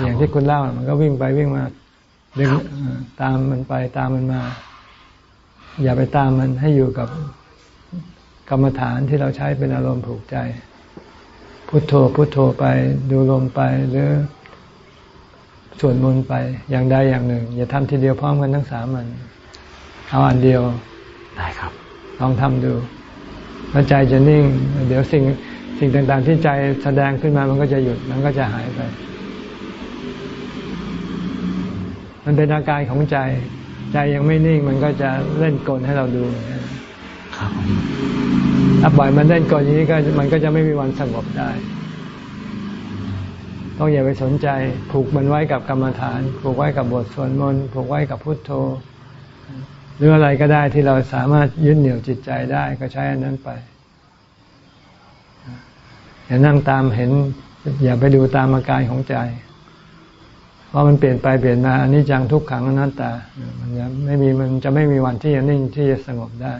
A: อย่างที่คุณเล่ามันก็วิ่งไปวิ่งมาดึงตามมันไปตามมันมา อย่าไปตามมันให้อยู่กับกรรมฐานที่เราใช้เป็นอารมณ์ผูกใจ พุโทโธพุโทโธไปดูลมไปหรือสวดมนต์ไปอย่างใดอย่างหนึ่ง อย่าทำทีเดียวพร้อมกันทั้งสามอัน เอาอันเดียว
D: ได้ครับ
A: ลองทำดูแล้วใจจะนิ่ง เดี๋ยวสิ่งสิ่งต่างๆ ที่ใจแสดงขึ้นมามันก็จะหยุดมันก็จะหายไป มันเป็นอาการของใจ ใจยังไม่นิ่งมันก็จะเล่นกลให้เราดู
D: ครับ
A: ถ้าปล่อยมันเล่นกลอย่างนี้ก็มันก็จะไม่มีวันสงบได้ ต้องอย่าไปสนใจ ผูกมันไว้กับกรรมฐาน ผูกไว้กับบทสวดมนต์ผูกไว้กับพุทโธ หรืออะไรก็ได้ที่เราสามารถยึดเหนี่ยวจิตใจได้ก็ใช้อันนั้นไป อย่านั่งตามเห็น อย่าไปดูตามอาการของใจเพราะมันเปลี่ยนไปเปลี่ยนมาอันนี้จังทุกขังอนัตตา มันจะไม่มีมันจะไม่มีวันที่จะนิ่งที่จะสงบได้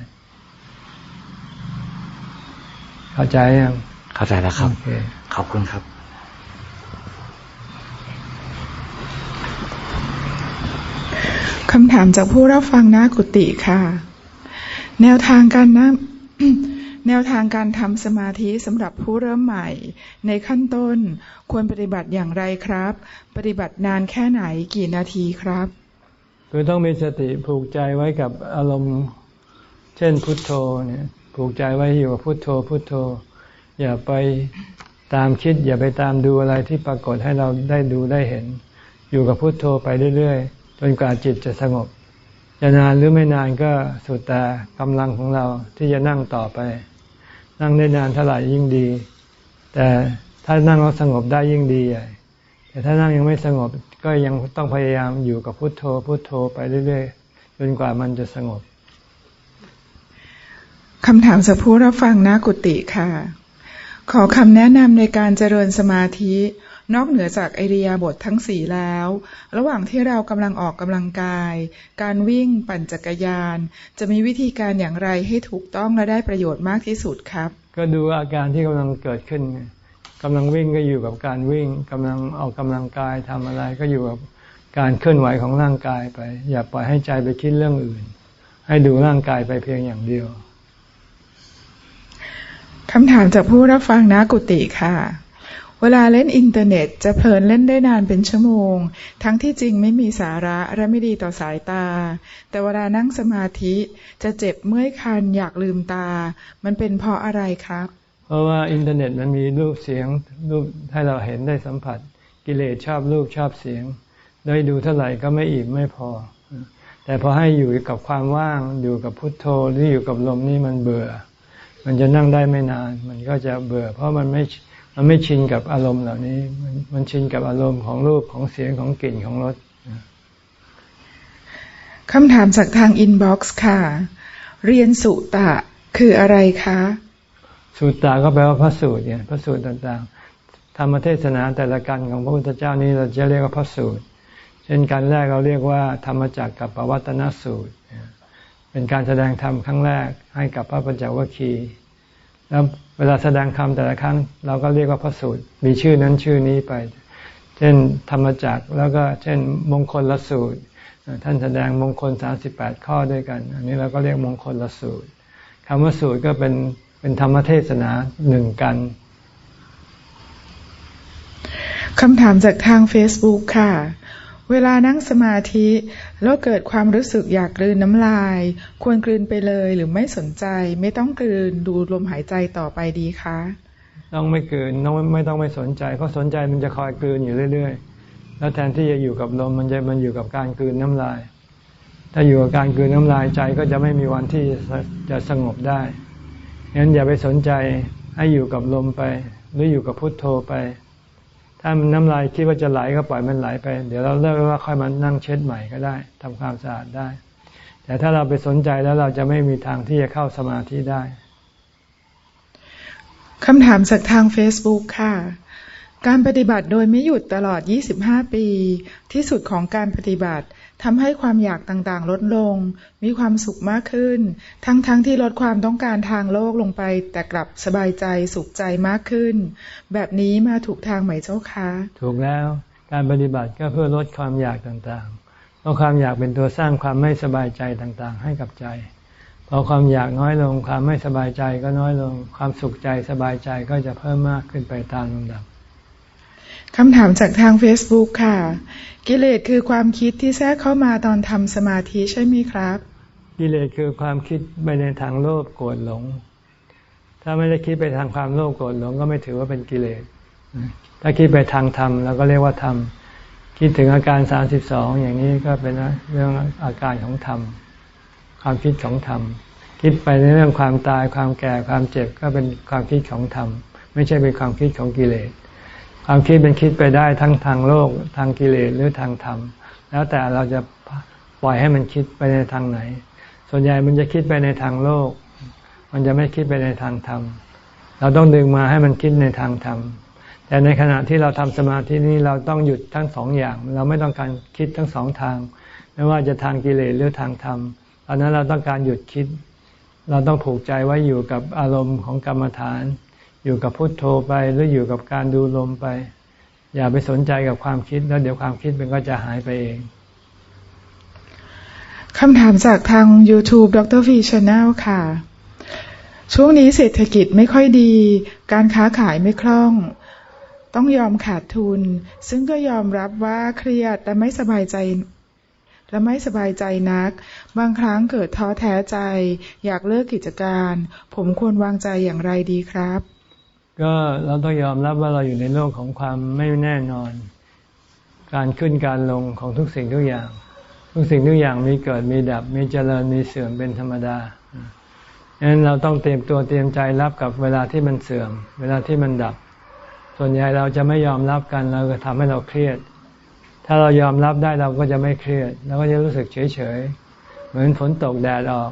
A: เข้าใจยัง
D: เข้าใจแล้วครับ ขอบคุณครับ
B: คำถามจากผู้รับฟังหน้ากุฏิค่ะ แนวทางการนั่งแนวทางการทำสมาธิสำหรับผู้เริ่มใหม่ ในขั้นต้นควรปฏิบัติอย่างไรครับ ปฏิบัตินานแค่ไหนกี่นาทีครับ
A: คือต้องมีสติผูกใจไว้กับอารมณ์ เช่นพุทโธเนี่ย ผูกใจไว้อยู่กับพุทโธพุทโธ อย่าไปตามคิด อย่าไปตามดูอะไรที่ปรากฏให้เราได้ดูได้เห็น อยู่กับพุทโธไปเรื่อยๆจนกว่าจิตจะสงบจะนานหรือไม่นานก็สุดแต่กำลังของเราที่จะนั่งต่อไป นั่งได้นานเท่าไหร่ยิ่งดี แต่ถ้านั่งแล้วสงบได้ยิ่งดีใหญ่แต่ถ้านั่งยังไม่สงบก็ยังต้องพยายามอยู่กับพุทโธพุทโธไปเรื่อยๆจนกว่ามันจะสงบ
B: คำถามจากผู้รับฟังนากุติค่ะ ขอคำแนะนำในการเจริญสมาธิ นอกเหนือจากไอเดียบททั้งสี่แล้ว ระหว่างที่เรากำลังออกกำลังกาย การวิ่งปั่นจักรยาน จะมีวิธีการอย่างไรให้ถูกต้องและได้ประโยชน์มากที่สุดครับ
A: ก็ดูอาการที่กำลังเกิดขึ้นกำลังวิ่งก็อยู่กับการวิ่งกำลังออกกำลังกายทำอะไรก็อยู่กับการเคลื่อนไหวของร่างกายไป อย่าปล่อยให้ใจไปคิดเรื่องอื่น ให้ดูร่างกายไปเพียงอย่างเดียว
B: คำถามจากผู้รับฟังนะกุติค่ะ เวลาเล่นอินเทอร์เน็ต จะเพลินเล่นได้นานเป็นชั่วโมง ทั้งที่จริงไม่มีสาระและไม่ดีต่อสายตา แต่เวลานั่งสมาธิจะเจ็บเมื่อยคันอยากลืมตา มันเป็นเพราะอะไรครับ
A: เพราะว่าอินเทอร์เน็ตมันมีรูปเสียงรูปให้เราเห็นได้สัมผัส กิเลสชอบรูปชอบเสียง ได้ดูเท่าไหร่ก็ไม่อิ่มไม่พอ แต่พอให้อยู่กับความว่างอยู่กับพุทโธหรืออยู่กับลมนี่มันเบื่อ มันจะนั่งได้ไม่นาน มันก็จะเบื่อ เพราะมันไม่มันไม่ชินกับอารมณ์เหล่านี้มันชินกับอารมณ์ของรูปของเสียงของกลิ่นของรส
B: คำถามจากทางอินบ็อกซ์ค่ะ เรียนสุตะคืออะไรคะ
A: สุตตะก็แปลว่าพระสูตรเนี่ยพระสูตรต่างๆ ธรรมเทศนาแต่ละกันของพระพุทธเจ้านี้เราจะเรียกว่าพระสูตร เช่นการแรกเราเรียกว่า ธรรมจักรกับปวัตนสูตร เป็นการแสดงธรรมครั้งแรกให้กับพระปัญจวัคคีย์แล้วเวลาแสดงธรรมแต่ละครั้ง เราก็เรียกว่าพระสูตร มีชื่อนั้นชื่อนี้ไป เช่นธรรมจักรแล้วก็เช่นมงคลละสูตร ท่านแสดงมงคลสาสิบแปดข้อด้วยกัน อันนี้เราก็เรียกมงคลละสูตรคำว่าสูตรก็เป็นเป็นธรรมเทศนาหนึ่งกัน
B: คำถามจากทาง Facebook ค่ะ เวลานั่งสมาธิแล้วเกิดความรู้สึกอยากกลืนน้ำลาย ควรกลืนไปเลยหรือไม่สนใจ ไม่ต้องกลืนดูลมหายใจต่อไปดีคะ
A: ต้องไม่กลืนต้องไม่ต้องไม่สนใจเพราะสนใจมันจะคอยกลืนอยู่เรื่อย ๆ แล้วแทนที่จะอยู่กับลมมันจะมันอยู่กับการกลืนน้ำลาย ถ้าอยู่กับการกลืนน้ำลายใจก็จะไม่มีวันที่จะสงบได้งั้นอย่าไปสนใจให้อยู่กับลมไป หรืออยู่กับพุทโธไป ถ้ามันน้ำลายคิดว่าจะไหลก็ปล่อยมันไหลไป เดี๋ยวเราเลิกว่าค่อยมานั่งเช็ดใหม่ก็ได้ทำความสะอาดได้ แต่ถ้าเราไปสนใจแล้วเราจะไม่มีทางที่จะเข้าสมาธิได้
B: คำถามจากทาง Facebook ค่ะ การปฏิบัติโดยไม่หยุดตลอด 25 ปี ที่สุดของการปฏิบัติ ทำให้ความอยากต่างๆ ลดลง มีความสุขมากขึ้น ทั้งๆทที่ลดความต้องการทางโลกลงไป แต่กลับสบายใจสุขใจมากขึ้น แบบนี้มาถูกทางไหมเจ้าคะ
A: ถูกแล้ว การปฏิบัติก็เพื่อลดความอยากต่างๆ เพราะความอยากเป็นตัวสร้างความไม่สบายใจต่างๆ ให้กับใจ พอความอยากน้อยลง ความไม่สบายใจก็น้อยลง ความสุขใจสบายใจก็จะเพิ่มมากขึ้นไปตามลำดับ
B: คำถามจากทาง Facebook ค่ะ กิเลสคือความคิดที่แทรกเข้ามาตอนทำสมาธิใช่ไหมครับ
A: กิเลสคือความคิดไปในทางโลภโกรธหลง ถ้าไม่ได้คิดไปทางความโลภโกรธหลง ก็ไม่ถือว่าเป็นกิเลส ถ้าคิดไปทางธรรมเราก็เรียกว่าธรรม คิดถึงอาการสามสิบสองอย่างนี้ก็เป็นเรื่องอาการของธรรม ความคิดของธรรม คิดไปในเรื่องความตายความแก่ความเจ็บก็เป็นความคิดของธรรม ไม่ใช่เป็นความคิดของกิเลส ความคิดเป็นคิดไปได้ทั้งทางโลกทางกิเลสหรือทางธรรม แล้วแต่เราจะปล่อยให้มันคิดไปในทางไหน ส่วนใหญ่มันจะคิดไปในทางโลก มันจะไม่คิดไปในทางธรรม เราต้องดึงมาให้มันคิดในทางธรรม แต่ในขณะที่เราทำสมาธินี้เราต้องหยุดทั้งสองอย่าง เราไม่ต้องการคิดทั้งสองทาง ไม่ว่าจะทางกิเลสหรือทางธรรมตอนนั้นเราต้องการหยุดคิด เราต้องผูกใจไว้อยู่กับอารมณ์ของกรรมฐาน อยู่กับพุทโธไปหรืออยู่กับการดูลมไป อย่าไปสนใจกับความคิดแล้วเดี๋ยวความคิดมันก็จะหายไปเอง
B: คำถามจากทาง YouTube ดรฟีชาแนลค่ะ ช่วงนี้เศรษฐกิจไม่ค่อยดี การค้าขายไม่คล่อง ต้องยอมขาดทุน ซึ่งก็ยอมรับว่าเครียดแต่ไม่สบายใจ และไม่สบายใจนัก บางครั้งเกิดท้อแท้ใจ อยากเลิกกิจการ ผมควรวางใจอย่างไรดีครับ
A: ก็เราต้องยอมรับว่าเราอยู่ในโลกของความไม่แน่นอน การขึ้นการลงของทุกสิ่งทุกอย่าง ทุกสิ่งทุกอย่างมีเกิดมีดับ มีเจริญมีเสื่อมเป็นธรรมดาดังนั้นเราต้องเตรียมตัวเตรียมใจรับกับเวลาที่มันเสื่อม เวลาที่มันดับ ส่วนใหญ่เราจะไม่ยอมรับกันเราก็ทำให้เราเครียด ถ้าเรายอมรับได้เราก็จะไม่เครียดเราก็จะรู้สึกเฉยเฉยเหมือนฝนตกแดดออก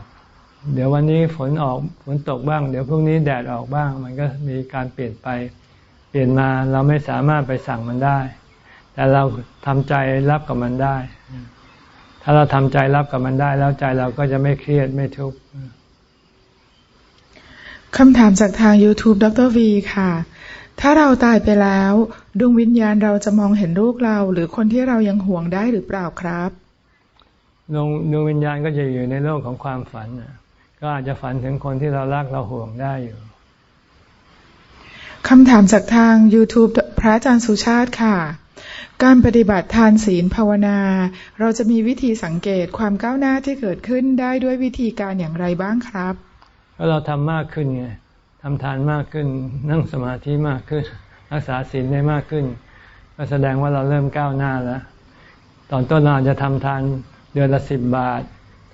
A: เดี๋ยววันนี้ฝนออกฝนตกบ้าง เดี๋ยวพรุ่งนี้แดดออกบ้าง มันก็มีการเปลี่ยนไป เปลี่ยนมาเราไม่สามารถไปสั่งมันได้ แต่เราทำใจรับกับมันได้ ถ้าเราทำใจรับกับมันได้ แล้วใจเราก็จะไม่เครียดไม่ทุกข์
B: คำถามจากทาง YouTube ดรวีค่ะ ถ้าเราตายไปแล้วดวงวิญญาณเราจะมองเห็นลูกเรา หรือคนที่เรายังห่วงได้หรือเปล่าครับ
A: ดวงดวงวิญญาณก็จะอยู่ในโลกของความฝันนะ ก็อาจจะฝันถึงคนที่เรารักเราห่วงได้อยู่
B: คำถามจากทาง YouTube พระอาจารย์สุชาติค่ะ การปฏิบัติทานศีลภาวนา เราจะมีวิธีสังเกตความก้าวหน้าที่เกิดขึ้นได้ด้วยวิธีการอย่างไรบ้างครับ
A: ก็เราทำมากขึ้นไงทำทานมากขึ้น นั่งสมาธิมากขึ้น รักษาศีลได้มากขึ้น ก็แสดงว่าเราเริ่มก้าวหน้าแล้ว ตอนต้นเราจะทำทานเดือนละสิบบาท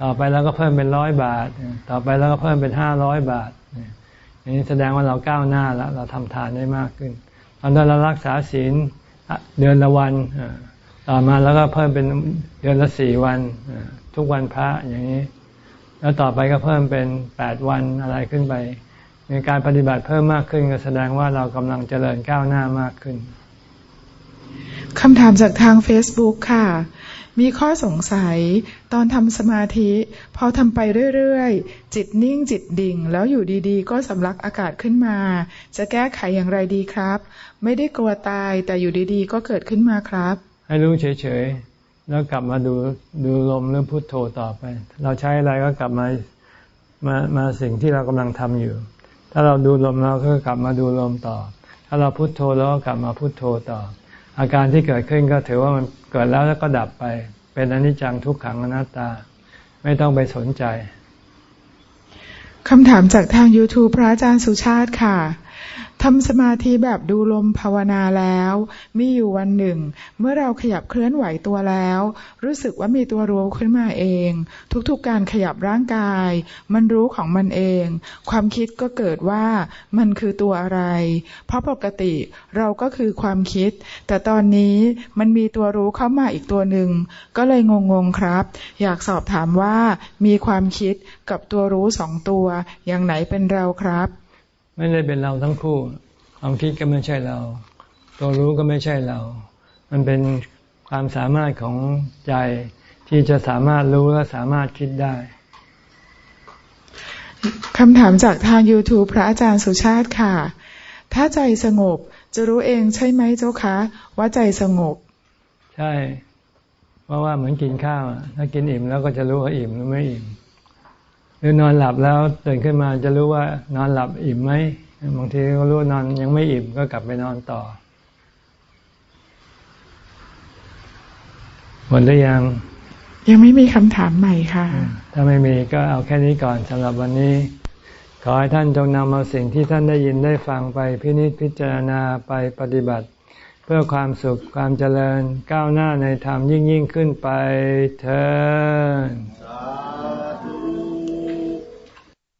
A: ต่อไปเราก็เพิ่มเป็นร้อยบาท ต่อไปเราก็เพิ่มเป็นห้าร้อยบาทอย่างนี้แสดงว่าเราก้าวหน้าแล้ว เราทำทานได้มากขึ้น ตอนนั้นเรารักษาศีลเดือนละวันต่อมาแล้วก็เพิ่มเป็นเดือนละสี่วันทุกวันพระอย่างนี้ แล้วต่อไปก็เพิ่มเป็นแปดวันอะไรขึ้นไปในการปฏิบัติเพิ่มมากขึ้นก็แสดงว่าเรากำลังเจริญก้าวหน้ามากขึ้น
B: คำถามจากทาง Facebook ค่ะ มีข้อสงสัยตอนทำสมาธิพอทำไปเรื่อยๆ จิตนิ่งจิตดิ่ง แล้วอยู่ดีๆ ก็สำลักอากาศขึ้นมา จะแก้ไขอย่างไรดีครับ ไม่ได้กลัวตายแต่อยู่ดีๆ ก็เกิดขึ้นมาครับ
A: ให้รู้เฉยๆ แล้วกลับมาดูดูลมหรือพุโทโธต่อไป เราใช้อะไรก็กลับมามามาสิ่งที่เรากำลังทำอยู่ ถ้าเราดูลมเราก็กลับมาดูลมต่อ ถ้าเราพุโทโธแล้วก็กลับมาพุโทโธต่อ อาการที่เกิดขึ้นก็ถือว่ามันเกิดแล้วแล้วก็ดับไป เป็นอนิจจังทุกขังอนัตตา ไม่ต้องไปสนใจ
B: คำถามจากทาง YouTube พระอาจารย์สุชาติค่ะ ทำสมาธิแบบดูลมภาวนาแล้ว มีอยู่วันหนึ่ง เมื่อเราขยับเคลื่อนไหวตัวแล้ว รู้สึกว่ามีตัวรู้ขึ้นมาเอง ทุกๆการขยับร่างกาย มันรู้ของมันเอง ความคิดก็เกิดว่ามันคือตัวอะไร เพราะปกติเราก็คือความคิด แต่ตอนนี้มันมีตัวรู้เข้ามาอีกตัวหนึ่ง ก็เลยงงๆครับ อยากสอบถามว่ามีความคิดกับตัวรู้สองตัว อย่างไหนเป็นเราครับ
A: ไม่ได้เป็นเราทั้งคู่ ความคิดก็ไม่ใช่เรา ตัวรู้ก็ไม่ใช่เรา มันเป็นความสามารถของใจที่จะสามารถรู้และสามารถคิดได้
B: คำถามจากทาง YouTube พระอาจารย์สุชาติค่ะ ถ้าใจสงบจะรู้เองใช่ไหมเจ้าคะ ว่าใจสงบ
A: ใช่ เพราะว่าเหมือนกินข้าวถ้ากินอิ่มแล้วก็จะรู้ว่าอิ่มหรือไม่อิ่ม หรือนอนหลับแล้วตื่นขึ้นมาจะรู้ว่านอนหลับอิ่มไหมบางทีก็รู้นอนยังไม่อิ่มก็กลับไปนอนต่อหมดหรือยัง
B: ยังไม่มีคำถามใหม่ค่ะ
A: ถ้าไม่มีก็เอาแค่นี้ก่อนสำหรับวันนี้ ขอให้ท่านจงนำเอาสิ่งที่ท่านได้ยินได้ฟังไปพินิจพิจารณาไปปฏิบัติ เพื่อความสุขความเจริญก้าวหน้าในธรรมยิ่งยิ่งขึ้นไปเถิด